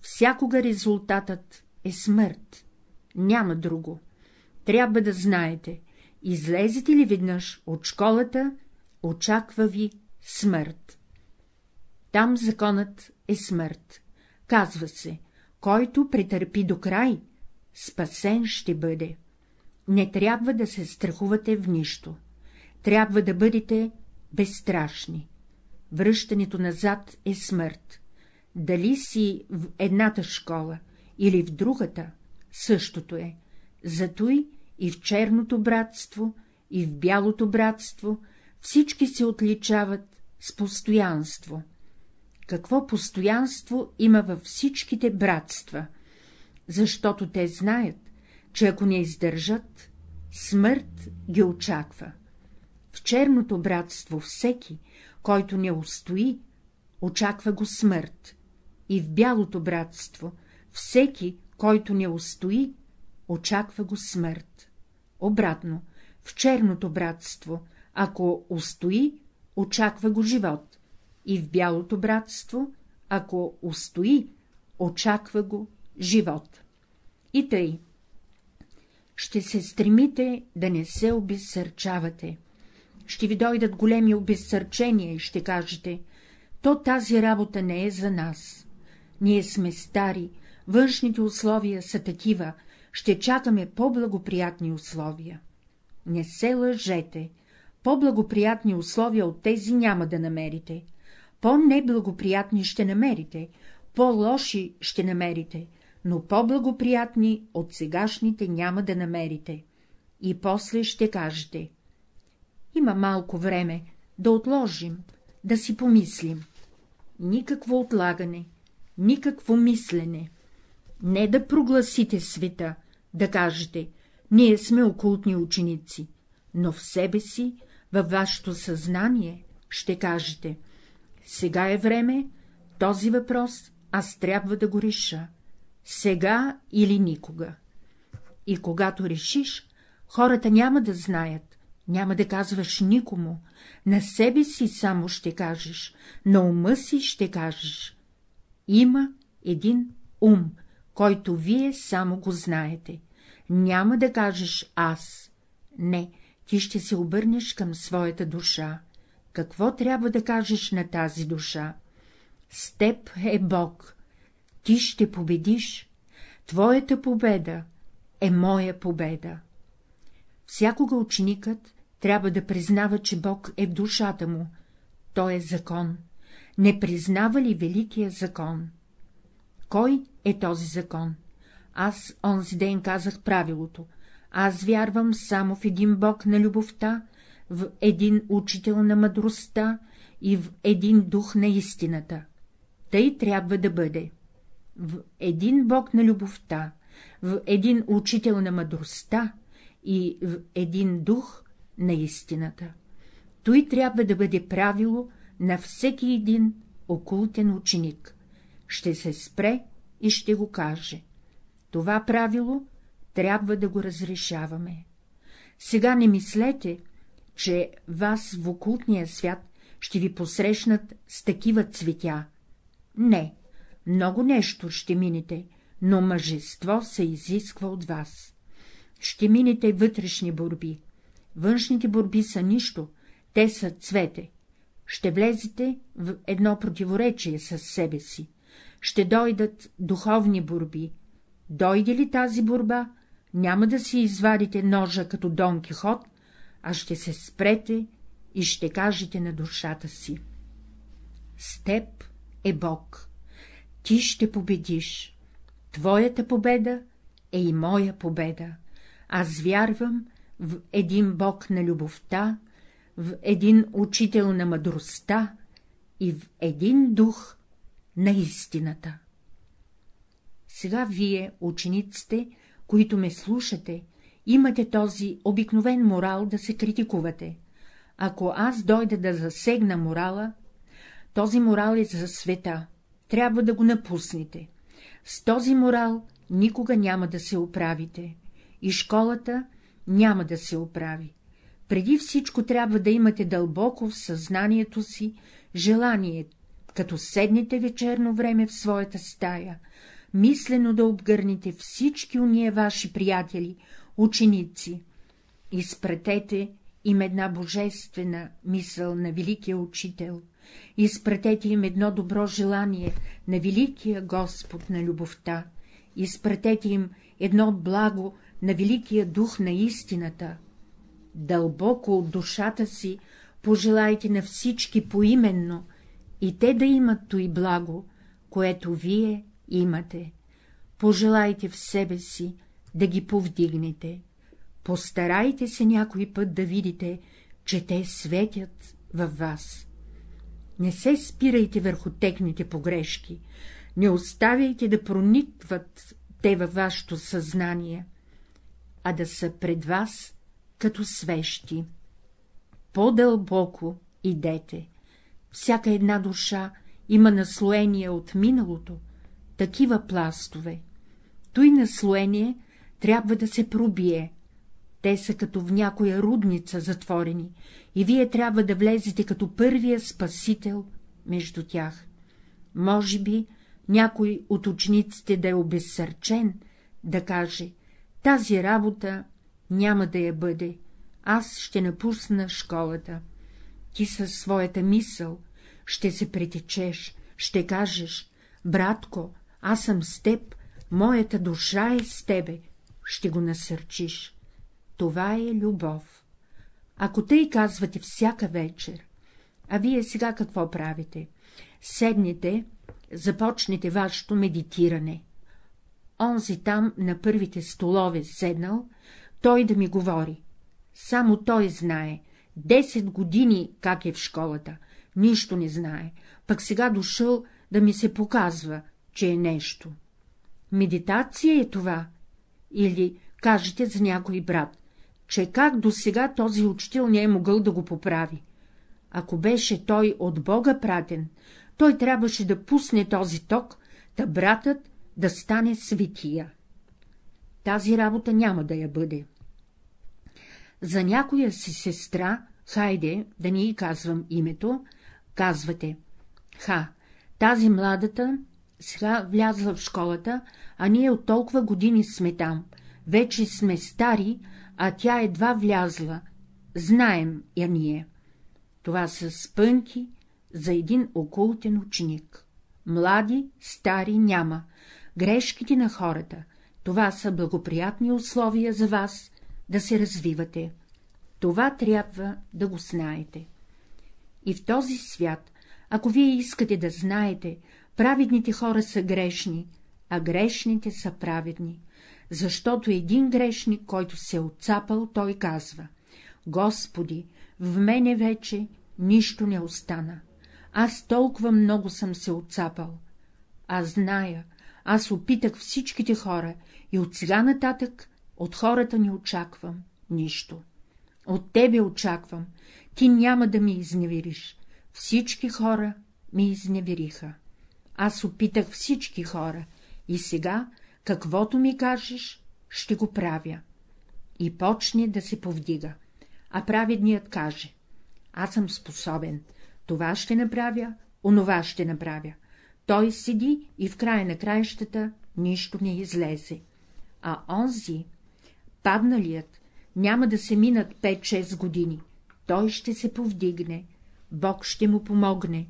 Всякога резултатът е смърт. Няма друго. Трябва да знаете, излезете ли веднъж от школата, очаква ви смърт. Там законът е смърт. Казва се, който претърпи до край, спасен ще бъде. Не трябва да се страхувате в нищо. Трябва да бъдете безстрашни. Връщането назад е смърт. Дали си в едната школа или в другата, същото е. Затой и в черното братство, и в бялото братство всички се отличават с постоянство какво постоянство има във всичките братства, защото те знаят, че ако не издържат, смърт ги очаква. В черното братство всеки, който не устои, очаква го смърт, и в бялото братство всеки, който не устои, очаква го смърт. Обратно, в черното братство, ако устои, очаква го живот, и в бялото братство, ако устои, очаква го живот. И тъй. Ще се стремите да не се обезсърчавате. Ще ви дойдат големи обезсърчения и ще кажете, то тази работа не е за нас. Ние сме стари, външните условия са такива, ще чакаме по-благоприятни условия. Не се лъжете, по-благоприятни условия от тези няма да намерите по-неблагоприятни ще намерите, по-лоши ще намерите, но по-благоприятни от сегашните няма да намерите. И после ще кажете. Има малко време, да отложим, да си помислим. Никакво отлагане, никакво мислене. Не да прогласите света, да кажете, ние сме окултни ученици, но в себе си, във вашето съзнание, ще кажете, сега е време, този въпрос аз трябва да го реша. Сега или никога. И когато решиш, хората няма да знаят, няма да казваш никому, на себе си само ще кажеш, на ума си ще кажеш. Има един ум, който вие само го знаете. Няма да кажеш аз. Не, ти ще се обърнеш към своята душа какво трябва да кажеш на тази душа? С теб е Бог. Ти ще победиш. Твоята победа е моя победа. Всякога ученикът трябва да признава, че Бог е в душата му, той е закон. Не признава ли великия закон? Кой е този закон? Аз онзи ден казах правилото. Аз вярвам само в един Бог на любовта, в един учител на мъдростта и в един дух на истината. Тъй трябва да бъде. В един Бог на любовта, в един учител на мъдростта и в един дух на истината. Той трябва да бъде правило на всеки един окултен ученик. Ще се спре и ще го каже. Това правило трябва да го разрешаваме. Сега не мислете, че вас в окултния свят ще ви посрещнат с такива цветя. Не, много нещо ще минете, но мъжество се изисква от вас. Ще минете вътрешни борби. Външните борби са нищо, те са цвете. Ще влезете в едно противоречие с себе си. Ще дойдат духовни борби. Дойде ли тази борба, няма да си извадите ножа като Дон Кихот, а ще се спрете и ще кажете на душата си. С теб е Бог. Ти ще победиш. Твоята победа е и моя победа. Аз вярвам в един Бог на любовта, в един учител на мъдростта и в един дух на истината. Сега вие, учениците, които ме слушате, имате този обикновен морал да се критикувате. Ако аз дойда да засегна морала, този морал е за света, трябва да го напуснете. С този морал никога няма да се оправите, и школата няма да се оправи. Преди всичко трябва да имате дълбоко в съзнанието си желание, като седнете вечерно време в своята стая, мислено да обгърнете всички уния ваши приятели, ученици, изпратете им една божествена мисъл на великия учител, изпратете им едно добро желание на великия Господ на любовта, изпратете им едно благо на великия дух на истината. Дълбоко от душата си пожелайте на всички поименно, и те да имат той благо, което вие имате. Пожелайте в себе си да ги повдигнете. Постарайте се някой път да видите, че те светят във вас. Не се спирайте върху техните погрешки, не оставяйте да проникват те във вашето съзнание, а да са пред вас като свещи. По-дълбоко идете. Всяка една душа има наслоение от миналото, такива пластове. Той наслоение трябва да се пробие. Те са като в някоя рудница затворени, и вие трябва да влезете като първия спасител между тях. Може би някой от учениците да е обезсърчен, да каже — тази работа няма да я бъде, аз ще напусна школата. Ти със своята мисъл ще се притечеш, ще кажеш — братко, аз съм с теб, моята душа е с тебе, ще го насърчиш. Това е любов. Ако тъй казвате всяка вечер, а вие сега какво правите? Седнете, започнете вашето медитиране. Онзи там на първите столове седнал, той да ми говори. Само той знае, десет години как е в школата, нищо не знае, пък сега дошъл да ми се показва, че е нещо. Медитация е това. Или кажете за някой брат, че как до сега този учител не е могъл да го поправи. Ако беше той от Бога пратен, той трябваше да пусне този ток, да братът да стане светия. Тази работа няма да я бъде. За някоя си сестра, хайде, да ни казвам името, казвате, ха, тази младата сега влязла в школата, а ние от толкова години сме там, вече сме стари, а тя едва влязла, знаем я ние. Това са спънки за един окултен ученик. Млади, стари няма. Грешките на хората, това са благоприятни условия за вас да се развивате. Това трябва да го знаете. И в този свят, ако вие искате да знаете, праведните хора са грешни, а грешните са праведни, защото един грешник, който се е отцапал, той казва — Господи, в мене вече нищо не остана. Аз толкова много съм се отцапал. Аз зная, аз опитах всичките хора и от сега нататък от хората не очаквам нищо. От тебе очаквам, ти няма да ми изневериш. Всички хора ми изневериха. Аз опитах всички хора и сега, каквото ми кажеш, ще го правя. И почне да се повдига. А праведният каже, аз съм способен, това ще направя, онова ще направя. Той седи и в края на краищата нищо не излезе. А онзи, падналият, няма да се минат 5-6 години. Той ще се повдигне, Бог ще му помогне.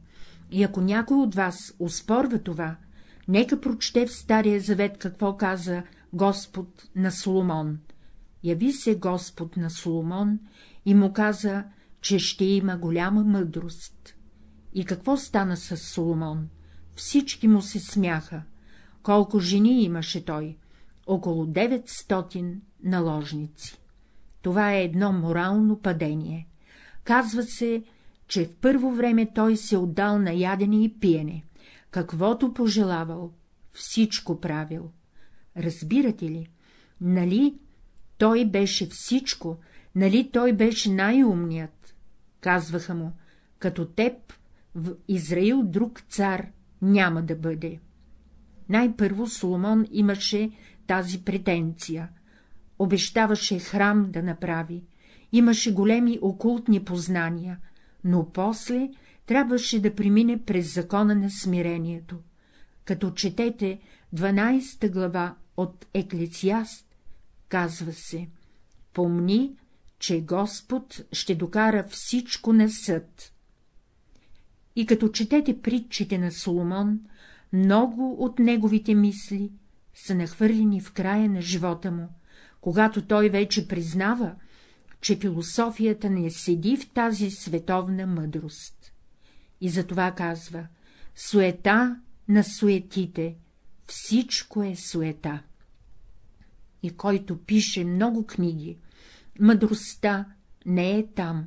И ако някой от вас успорва това, нека прочете в Стария завет какво каза Господ на Соломон. Яви се Господ на Соломон и му каза, че ще има голяма мъдрост. И какво стана с Соломон? Всички му се смяха. Колко жени имаше той? Около 900 наложници. Това е едно морално падение. Казва се, че в първо време той се отдал на ядене и пиене. Каквото пожелавал, всичко правил. Разбирате ли? Нали той беше всичко, нали той беше най-умният? Казваха му, като теб в Израил друг цар няма да бъде. Най-първо Соломон имаше тази претенция. Обещаваше храм да направи, имаше големи окултни познания, но после трябваше да премине през закона на смирението. Като четете 12 глава от Еклесиаст, казва се — помни, че Господ ще докара всичко на съд. И като четете притчите на Соломон, много от неговите мисли са нахвърлени в края на живота му, когато той вече признава, че философията не седи в тази световна мъдрост. И затова казва — суета на суетите, всичко е суета. И който пише много книги, мъдростта не е там.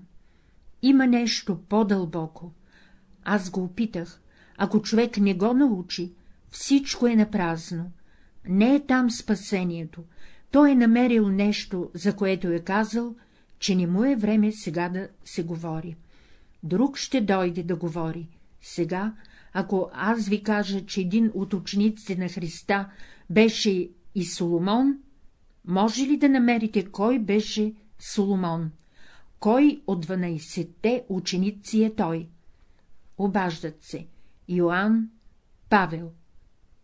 Има нещо по-дълбоко. Аз го опитах. Ако човек не го научи, всичко е напразно. Не е там спасението. Той е намерил нещо, за което е казал, че не му е време сега да се говори. Друг ще дойде да говори. Сега, ако аз ви кажа, че един от учениците на Христа беше и Соломон, може ли да намерите кой беше Соломон? Кой от 12-те ученици е той? Обаждат се Йоанн, Павел.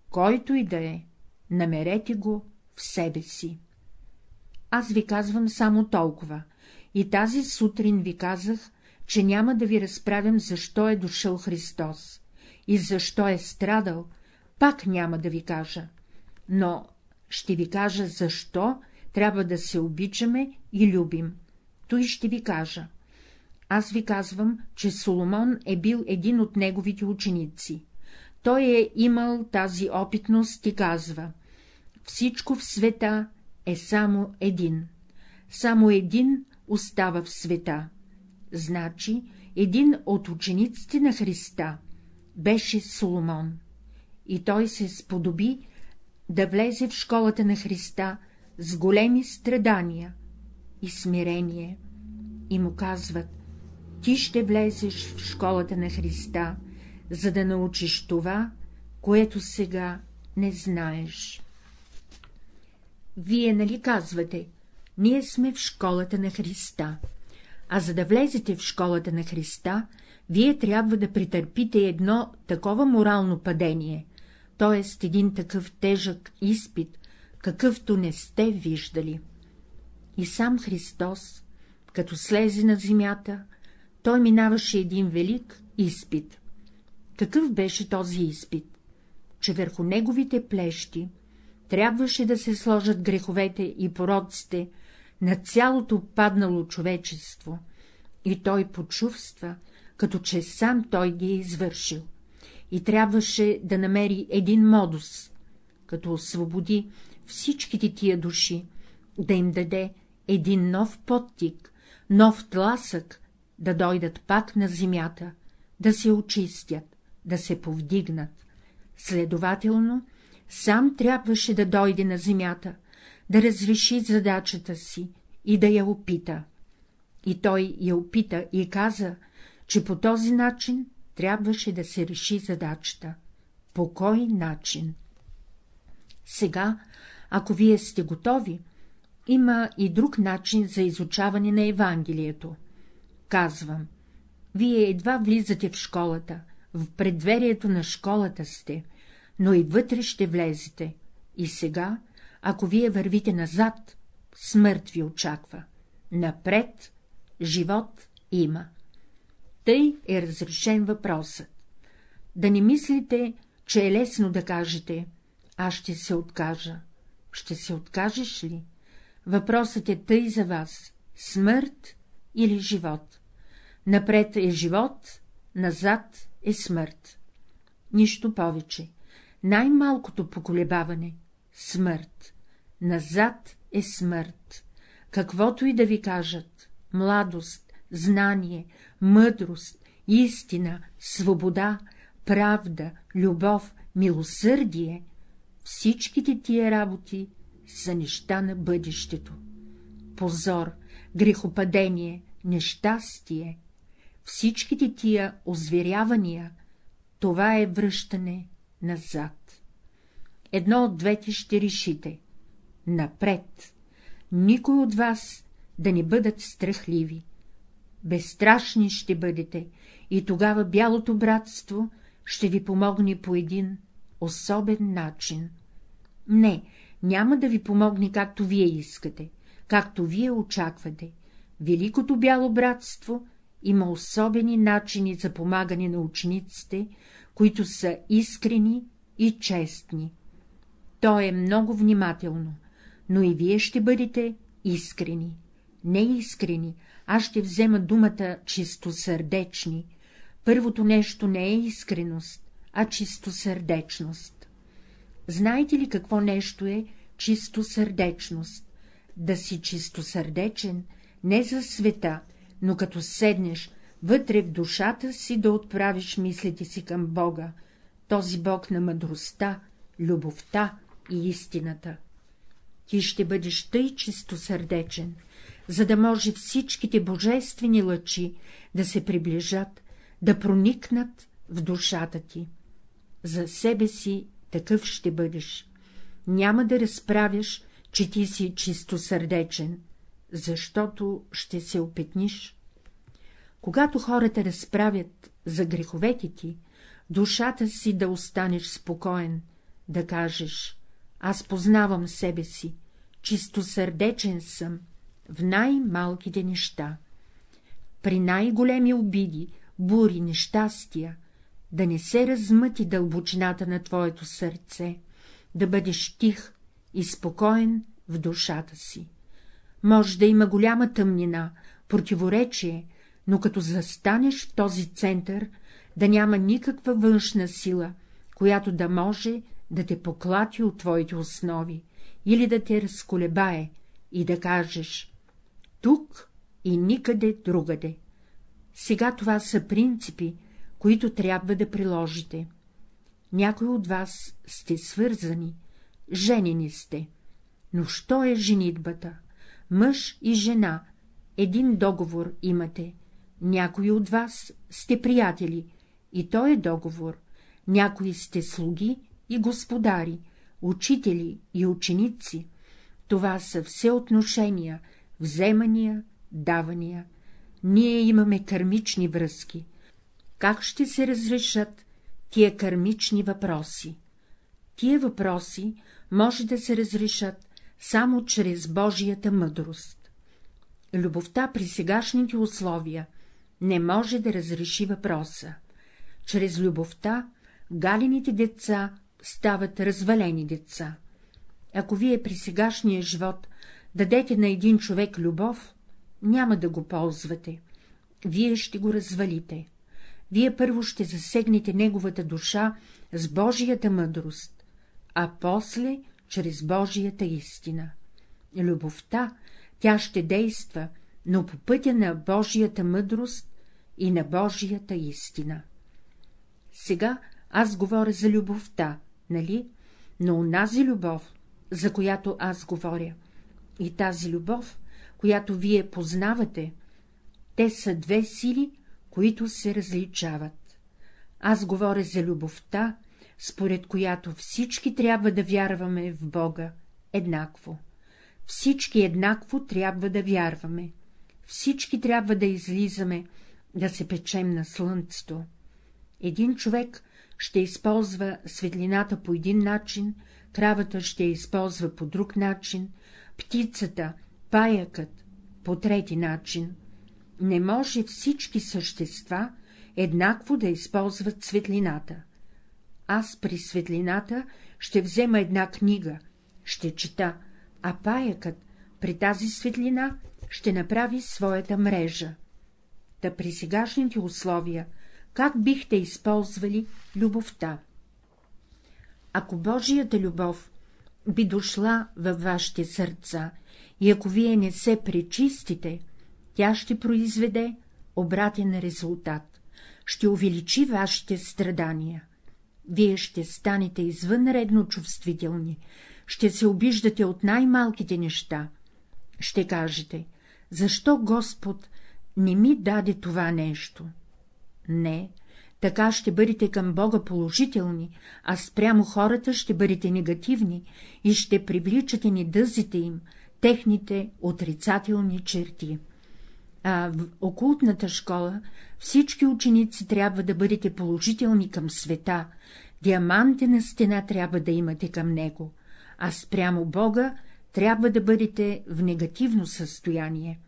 Който и да е, намерете го в себе си. Аз ви казвам само толкова. И тази сутрин ви казах, че няма да ви разправям, защо е дошъл Христос и защо е страдал, пак няма да ви кажа. Но ще ви кажа, защо трябва да се обичаме и любим. Той ще ви кажа. Аз ви казвам, че Соломон е бил един от неговите ученици. Той е имал тази опитност и казва — всичко в света е само един. Само един остава в света. Значи, един от учениците на Христа беше Соломон. И той се сподоби да влезе в школата на Христа с големи страдания и смирение. И му казват, ти ще влезеш в школата на Христа, за да научиш това, което сега не знаеш. Вие нали казвате, ние сме в школата на Христа, а за да влезете в школата на Христа, вие трябва да претърпите едно такова морално падение, т.е. един такъв тежък изпит, какъвто не сте виждали. И сам Христос, като слезе на земята, той минаваше един велик изпит. Какъв беше този изпит? Че върху неговите плещи трябваше да се сложат греховете и пороците на цялото паднало човечество, и той почувства, като че сам той ги е извършил. И трябваше да намери един модус, като освободи всичките тия души, да им даде един нов подтик, нов тласък, да дойдат пак на земята, да се очистят, да се повдигнат. Следователно, сам трябваше да дойде на земята, да разреши задачата си и да я опита. И той я опита и каза, че по този начин трябваше да се реши задачата. По кой начин? Сега, ако вие сте готови, има и друг начин за изучаване на Евангелието. Казвам, вие едва влизате в школата, в предверието на школата сте, но и вътре ще влезете. И сега, ако вие вървите назад, смърт ви очаква. Напред живот има. Тъй е разрешен въпросът. Да не мислите, че е лесно да кажете, аз ще се откажа. Ще се откажеш ли? Въпросът е тъй за вас — смърт или живот. Напред е живот, назад е смърт. Нищо повече. Най-малкото поколебаване — смърт. Назад е смърт. Каквото и да ви кажат — младост, знание, мъдрост, истина, свобода, правда, любов, милосърдие — всичките тия работи са неща на бъдещето. Позор, грехопадение, нещастие, всичките тия озверявания, това е връщане назад. Едно от двете ще решите — напред. Никой от вас да не бъдат страхливи. Безстрашни ще бъдете и тогава бялото братство ще ви помогне по един особен начин. Не, няма да ви помогне както вие искате, както вие очаквате. Великото бяло братство има особени начини за помагане на учениците, които са искрени и честни. То е много внимателно, но и вие ще бъдете искрени. Не искрени, аз ще взема думата чистосърдечни. Първото нещо не е искреност, а чистосърдечност. Знаете ли какво нещо е чистосърдечност? Да си чистосърдечен не за света, но като седнеш вътре в душата си да отправиш мислите си към Бога, този Бог на мъдростта, любовта и истината. Ти ще бъдеш тъй чистосърдечен, за да може всичките божествени лъчи да се приближат, да проникнат в душата ти. За себе си такъв ще бъдеш. Няма да разправяш, че ти си чистосърдечен, защото ще се опетниш. Когато хората разправят за греховете ти, душата си да останеш спокоен, да кажеш — аз познавам себе си, чистосърдечен съм в най-малките неща. При най-големи обиди, бури, нещастия, да не се размъти дълбочината на твоето сърце, да бъдеш тих и спокоен в душата си. Може да има голяма тъмнина, противоречие, но като застанеш в този център, да няма никаква външна сила, която да може да те поклати от твоите основи или да те разколебае и да кажеш — тук и никъде другаде. Сега това са принципи, които трябва да приложите. Някои от вас сте свързани, женени сте. Но що е женитбата? Мъж и жена, един договор имате, някои от вас сте приятели, и то е договор, някои сте слуги и господари, учители и ученици, това са все отношения, вземания, давания. Ние имаме кармични връзки. Как ще се разрешат тия кармични въпроси? Тия въпроси може да се разрешат само чрез Божията мъдрост. Любовта при сегашните условия не може да разреши въпроса. Чрез любовта галените деца стават развалени деца. Ако вие при сегашния живот дадете на един човек любов, няма да го ползвате. Вие ще го развалите. вие първо ще засегнете неговата душа с Божията мъдрост, а после чрез Божията истина. Любовта, тя ще действа, но по пътя на Божията мъдрост и на Божията истина. Сега аз говоря за любовта, нали? Но унази любов, за която аз говоря, и тази любов, която вие познавате, те са две сили, които се различават. Аз говоря за любовта, според която всички трябва да вярваме в Бога еднакво. Всички еднакво трябва да вярваме. Всички трябва да излизаме, да се печем на слънцето. Един човек ще използва светлината по един начин, кравата ще я използва по друг начин, птицата, паякът по трети начин. Не може всички същества еднакво да използват светлината. Аз при светлината ще взема една книга, ще чета, а паякът при тази светлина ще направи своята мрежа. Та при сегашните условия, как бихте използвали любовта? Ако Божията любов би дошла във вашите сърца и ако вие не се пречистите, тя ще произведе обратен резултат, ще увеличи вашите страдания. Вие ще станете извънредно чувствителни, ще се обиждате от най-малките неща. Ще кажете, защо Господ не ми даде това нещо? Не, така ще бъдете към Бога положителни, а спрямо хората ще бъдете негативни и ще привличате недъзите им, техните отрицателни черти. А в окултната школа всички ученици трябва да бъдете положителни към света, диамантена стена трябва да имате към него, а спрямо Бога трябва да бъдете в негативно състояние.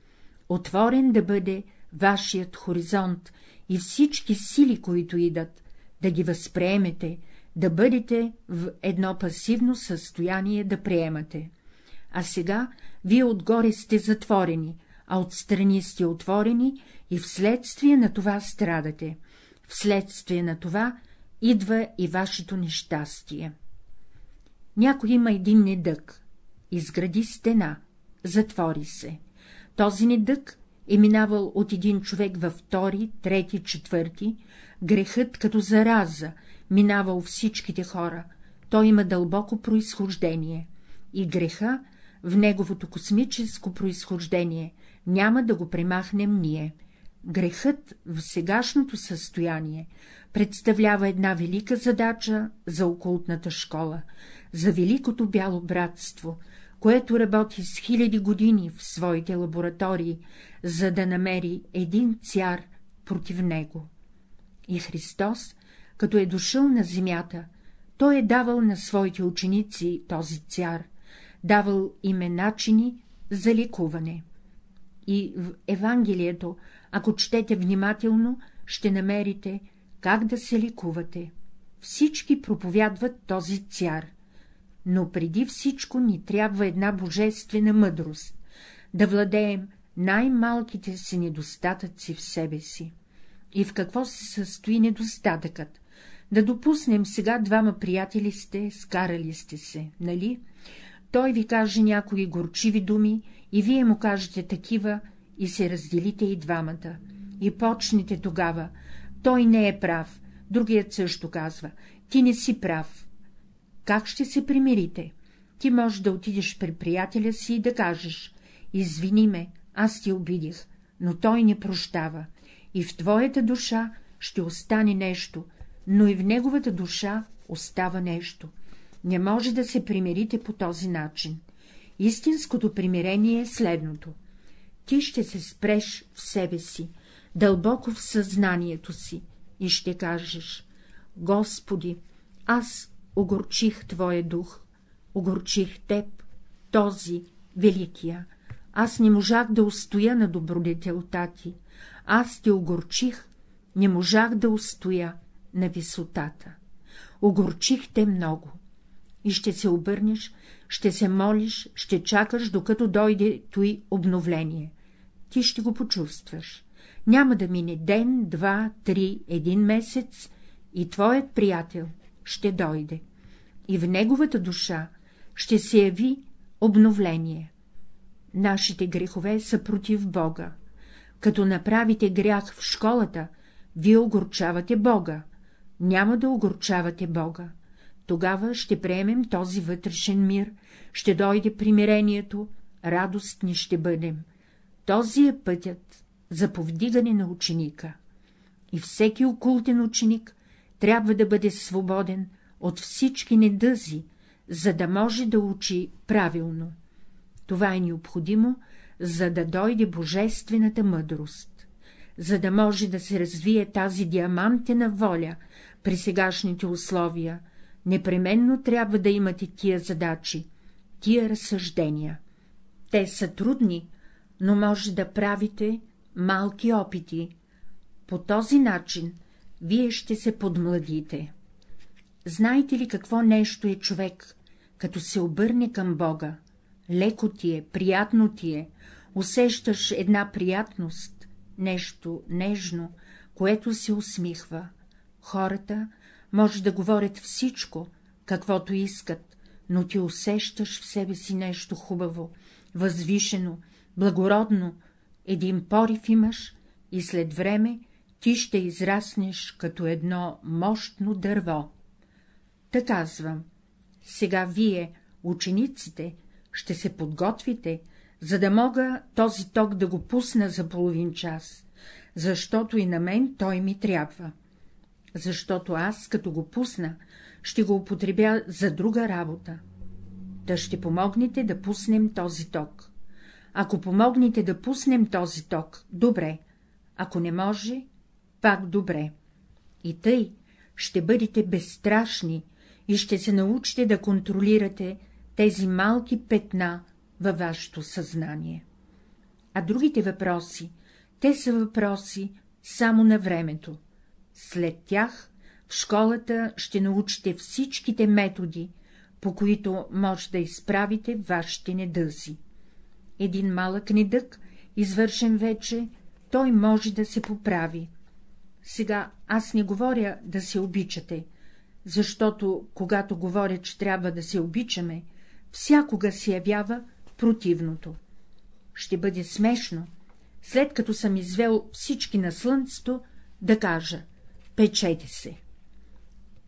Отворен да бъде вашият хоризонт и всички сили, които идат, да ги възприемете, да бъдете в едно пасивно състояние да приемате. А сега вие отгоре сте затворени, а отстрани сте отворени и вследствие на това страдате. Вследствие на това идва и вашето нещастие. Някой има един недък, изгради стена, затвори се. Този недък е минавал от един човек във втори, трети, четвърти, грехът като зараза, минавал всичките хора, той има дълбоко произхождение, и греха в неговото космическо произхождение няма да го премахнем ние. Грехът в сегашното състояние представлява една велика задача за окултната школа, за великото бяло братство, което работи с хиляди години в своите лаборатории, за да намери един цяр против него. И Христос, като е дошъл на земята, той е давал на своите ученици този цяр, давал им е начини за лекуване. И в Евангелието, ако четете внимателно, ще намерите как да се лекувате. Всички проповядват този цяр но преди всичко ни трябва една божествена мъдрост, да владеем най-малките си недостатъци в себе си. И в какво се състои недостатъкът? Да допуснем сега двама приятели сте, скарали сте се, нали? Той ви каже някои горчиви думи и вие му кажете такива и се разделите и двамата. И почнете тогава. Той не е прав, другият също казва. Ти не си прав, как ще се примирите? Ти можеш да отидеш при приятеля си и да кажеш — извини ме, аз ти обидих, но той не прощава, и в твоята душа ще остане нещо, но и в неговата душа остава нещо. Не може да се примирите по този начин. Истинското примирение е следното. Ти ще се спреш в себе си, дълбоко в съзнанието си, и ще кажеш — Господи, аз огорчих Твоя дух, огорчих Теб, този, великия. Аз не можах да устоя на добродетелта ти, аз те огорчих, не можах да устоя на висотата. Огорчих те много. И ще се обърнеш, ще се молиш, ще чакаш, докато дойде той обновление. Ти ще го почувстваш. няма да мине ден, два, три, един месец и твоят приятел ще дойде. И в неговата душа ще се яви обновление. Нашите грехове са против Бога. Като направите грях в школата, вие огорчавате Бога. Няма да огорчавате Бога. Тогава ще приемем този вътрешен мир, ще дойде примирението, радостни ще бъдем. Този е пътят за повдигане на ученика. И всеки окултен ученик трябва да бъде свободен от всички недъзи, за да може да учи правилно. Това е необходимо, за да дойде божествената мъдрост. За да може да се развие тази диамантена воля при сегашните условия, непременно трябва да имате тия задачи, тия разсъждения. Те са трудни, но може да правите малки опити. По този начин вие ще се подмладите. Знаете ли какво нещо е човек, като се обърне към Бога? Леко ти е, приятно ти е, усещаш една приятност, нещо нежно, което се усмихва. Хората може да говорят всичко, каквото искат, но ти усещаш в себе си нещо хубаво, възвишено, благородно, един порив имаш и след време ти ще израснеш като едно мощно дърво. Та казвам, сега вие, учениците, ще се подготвите, за да мога този ток да го пусна за половин час, защото и на мен той ми трябва. Защото аз, като го пусна, ще го употребя за друга работа. Та ще помогнете да пуснем този ток. Ако помогнете да пуснем този ток, добре, ако не може, пак добре. И тъй ще бъдете безстрашни и ще се научите да контролирате тези малки петна във вашето съзнание. А другите въпроси, те са въпроси само на времето. След тях в школата ще научите всичките методи, по които може да изправите вашите недъзи. Един малък недък, извършен вече, той може да се поправи. Сега аз не говоря да се обичате, защото, когато говоря, че трябва да се обичаме, всякога се явява противното. Ще бъде смешно, след като съм извел всички на слънцето, да кажа — печете се.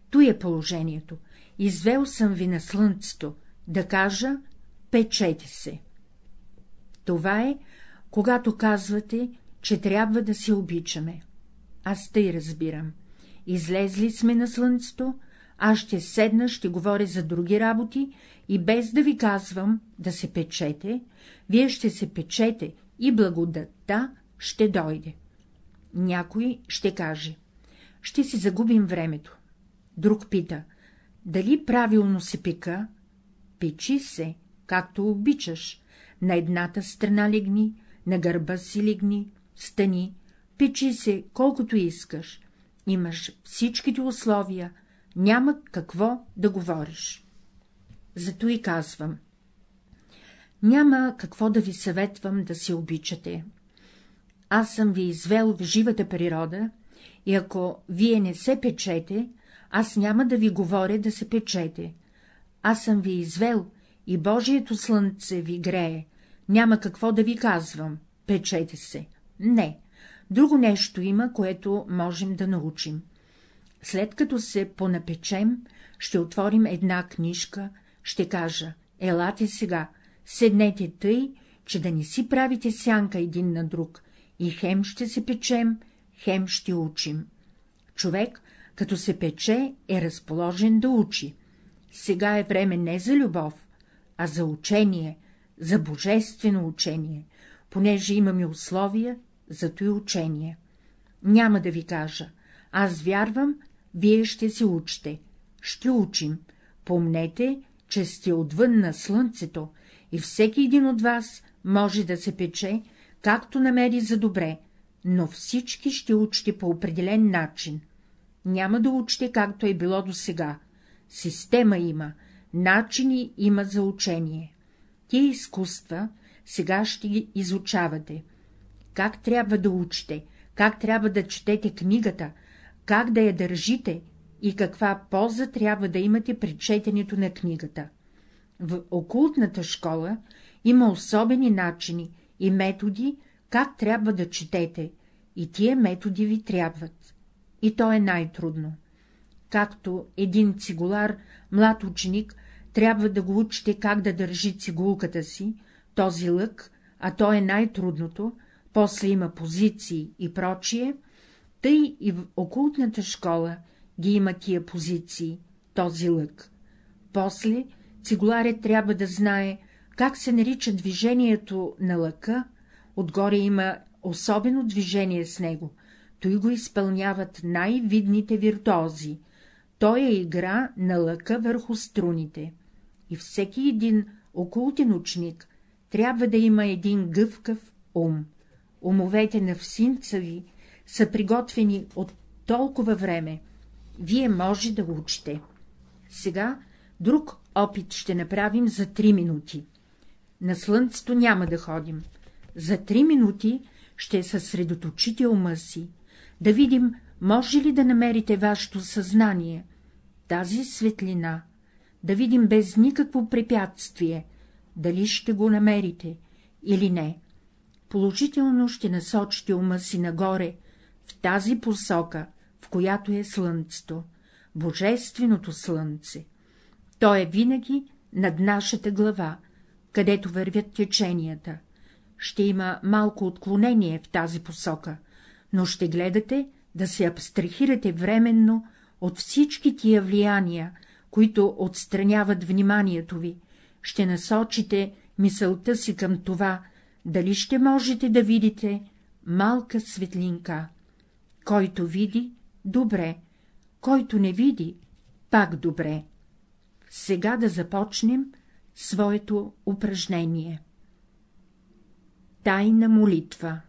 Той е положението. Извел съм ви на слънцето, да кажа — печете се. Това е, когато казвате, че трябва да се обичаме. Аз тъй разбирам. Излезли сме на слънцето, аз ще седна, ще говоря за други работи и без да ви казвам да се печете, вие ще се печете и благодатта ще дойде. Някой ще каже — ще си загубим времето. Друг пита — дали правилно се пека? Печи се, както обичаш. На едната страна легни, на гърба си легни, стани, печи се колкото искаш. Имаш всичките условия, няма какво да говориш. Зато и казвам. Няма какво да ви съветвам да се обичате. Аз съм ви извел в живата природа и ако вие не се печете, аз няма да ви говоря да се печете. Аз съм ви извел и Божието слънце ви грее, няма какво да ви казвам, печете се. Не, друго нещо има, което можем да научим. След като се понапечем, ще отворим една книжка, ще кажа — елате сега, седнете тъй, че да не си правите сянка един на друг, и хем ще се печем, хем ще учим. Човек, като се пече, е разположен да учи. Сега е време не за любов, а за учение, за божествено учение, понеже имаме условия, зато и учение. Няма да ви кажа, аз вярвам, вие ще се учите. Ще учим. Помнете, че сте отвън на слънцето и всеки един от вас може да се пече, както намери за добре, но всички ще учите по определен начин. Няма да учите, както е било до сега. Система има, начини има за учение. Тие изкуства сега ще ги изучавате. Как трябва да учите, как трябва да четете книгата, как да я държите и каква полза трябва да имате при четенето на книгата. В окултната школа има особени начини и методи, как трябва да четете, и тия методи ви трябват. И то е най-трудно. Както един цигулар, млад ученик, трябва да го учите как да държи цигулката си, този лък, а то е най-трудното, после има позиции и прочие, тъй и в окултната школа ги има тия позиции, този лък. После цигуларят трябва да знае, как се нарича движението на лъка, отгоре има особено движение с него, той го изпълняват най-видните виртуози, той е игра на лъка върху струните. И всеки един окултен ученик трябва да има един гъвкав ум. Умовете на всинца ви са приготвени от толкова време, вие може да учите. Сега друг опит ще направим за три минути. На слънцето няма да ходим. За три минути ще съсредоточите ума си, да видим, може ли да намерите вашето съзнание, тази светлина, да видим без никакво препятствие, дали ще го намерите или не. Положително ще насочите ума си нагоре, в тази посока, в която е слънцето, божественото слънце. То е винаги над нашата глава, където вървят теченията. Ще има малко отклонение в тази посока, но ще гледате да се абстрахирате временно от всички тия влияния, които отстраняват вниманието ви, ще насочите мисълта си към това, дали ще можете да видите малка светлинка. Който види — добре, който не види — пак добре. Сега да започнем своето упражнение. Тайна молитва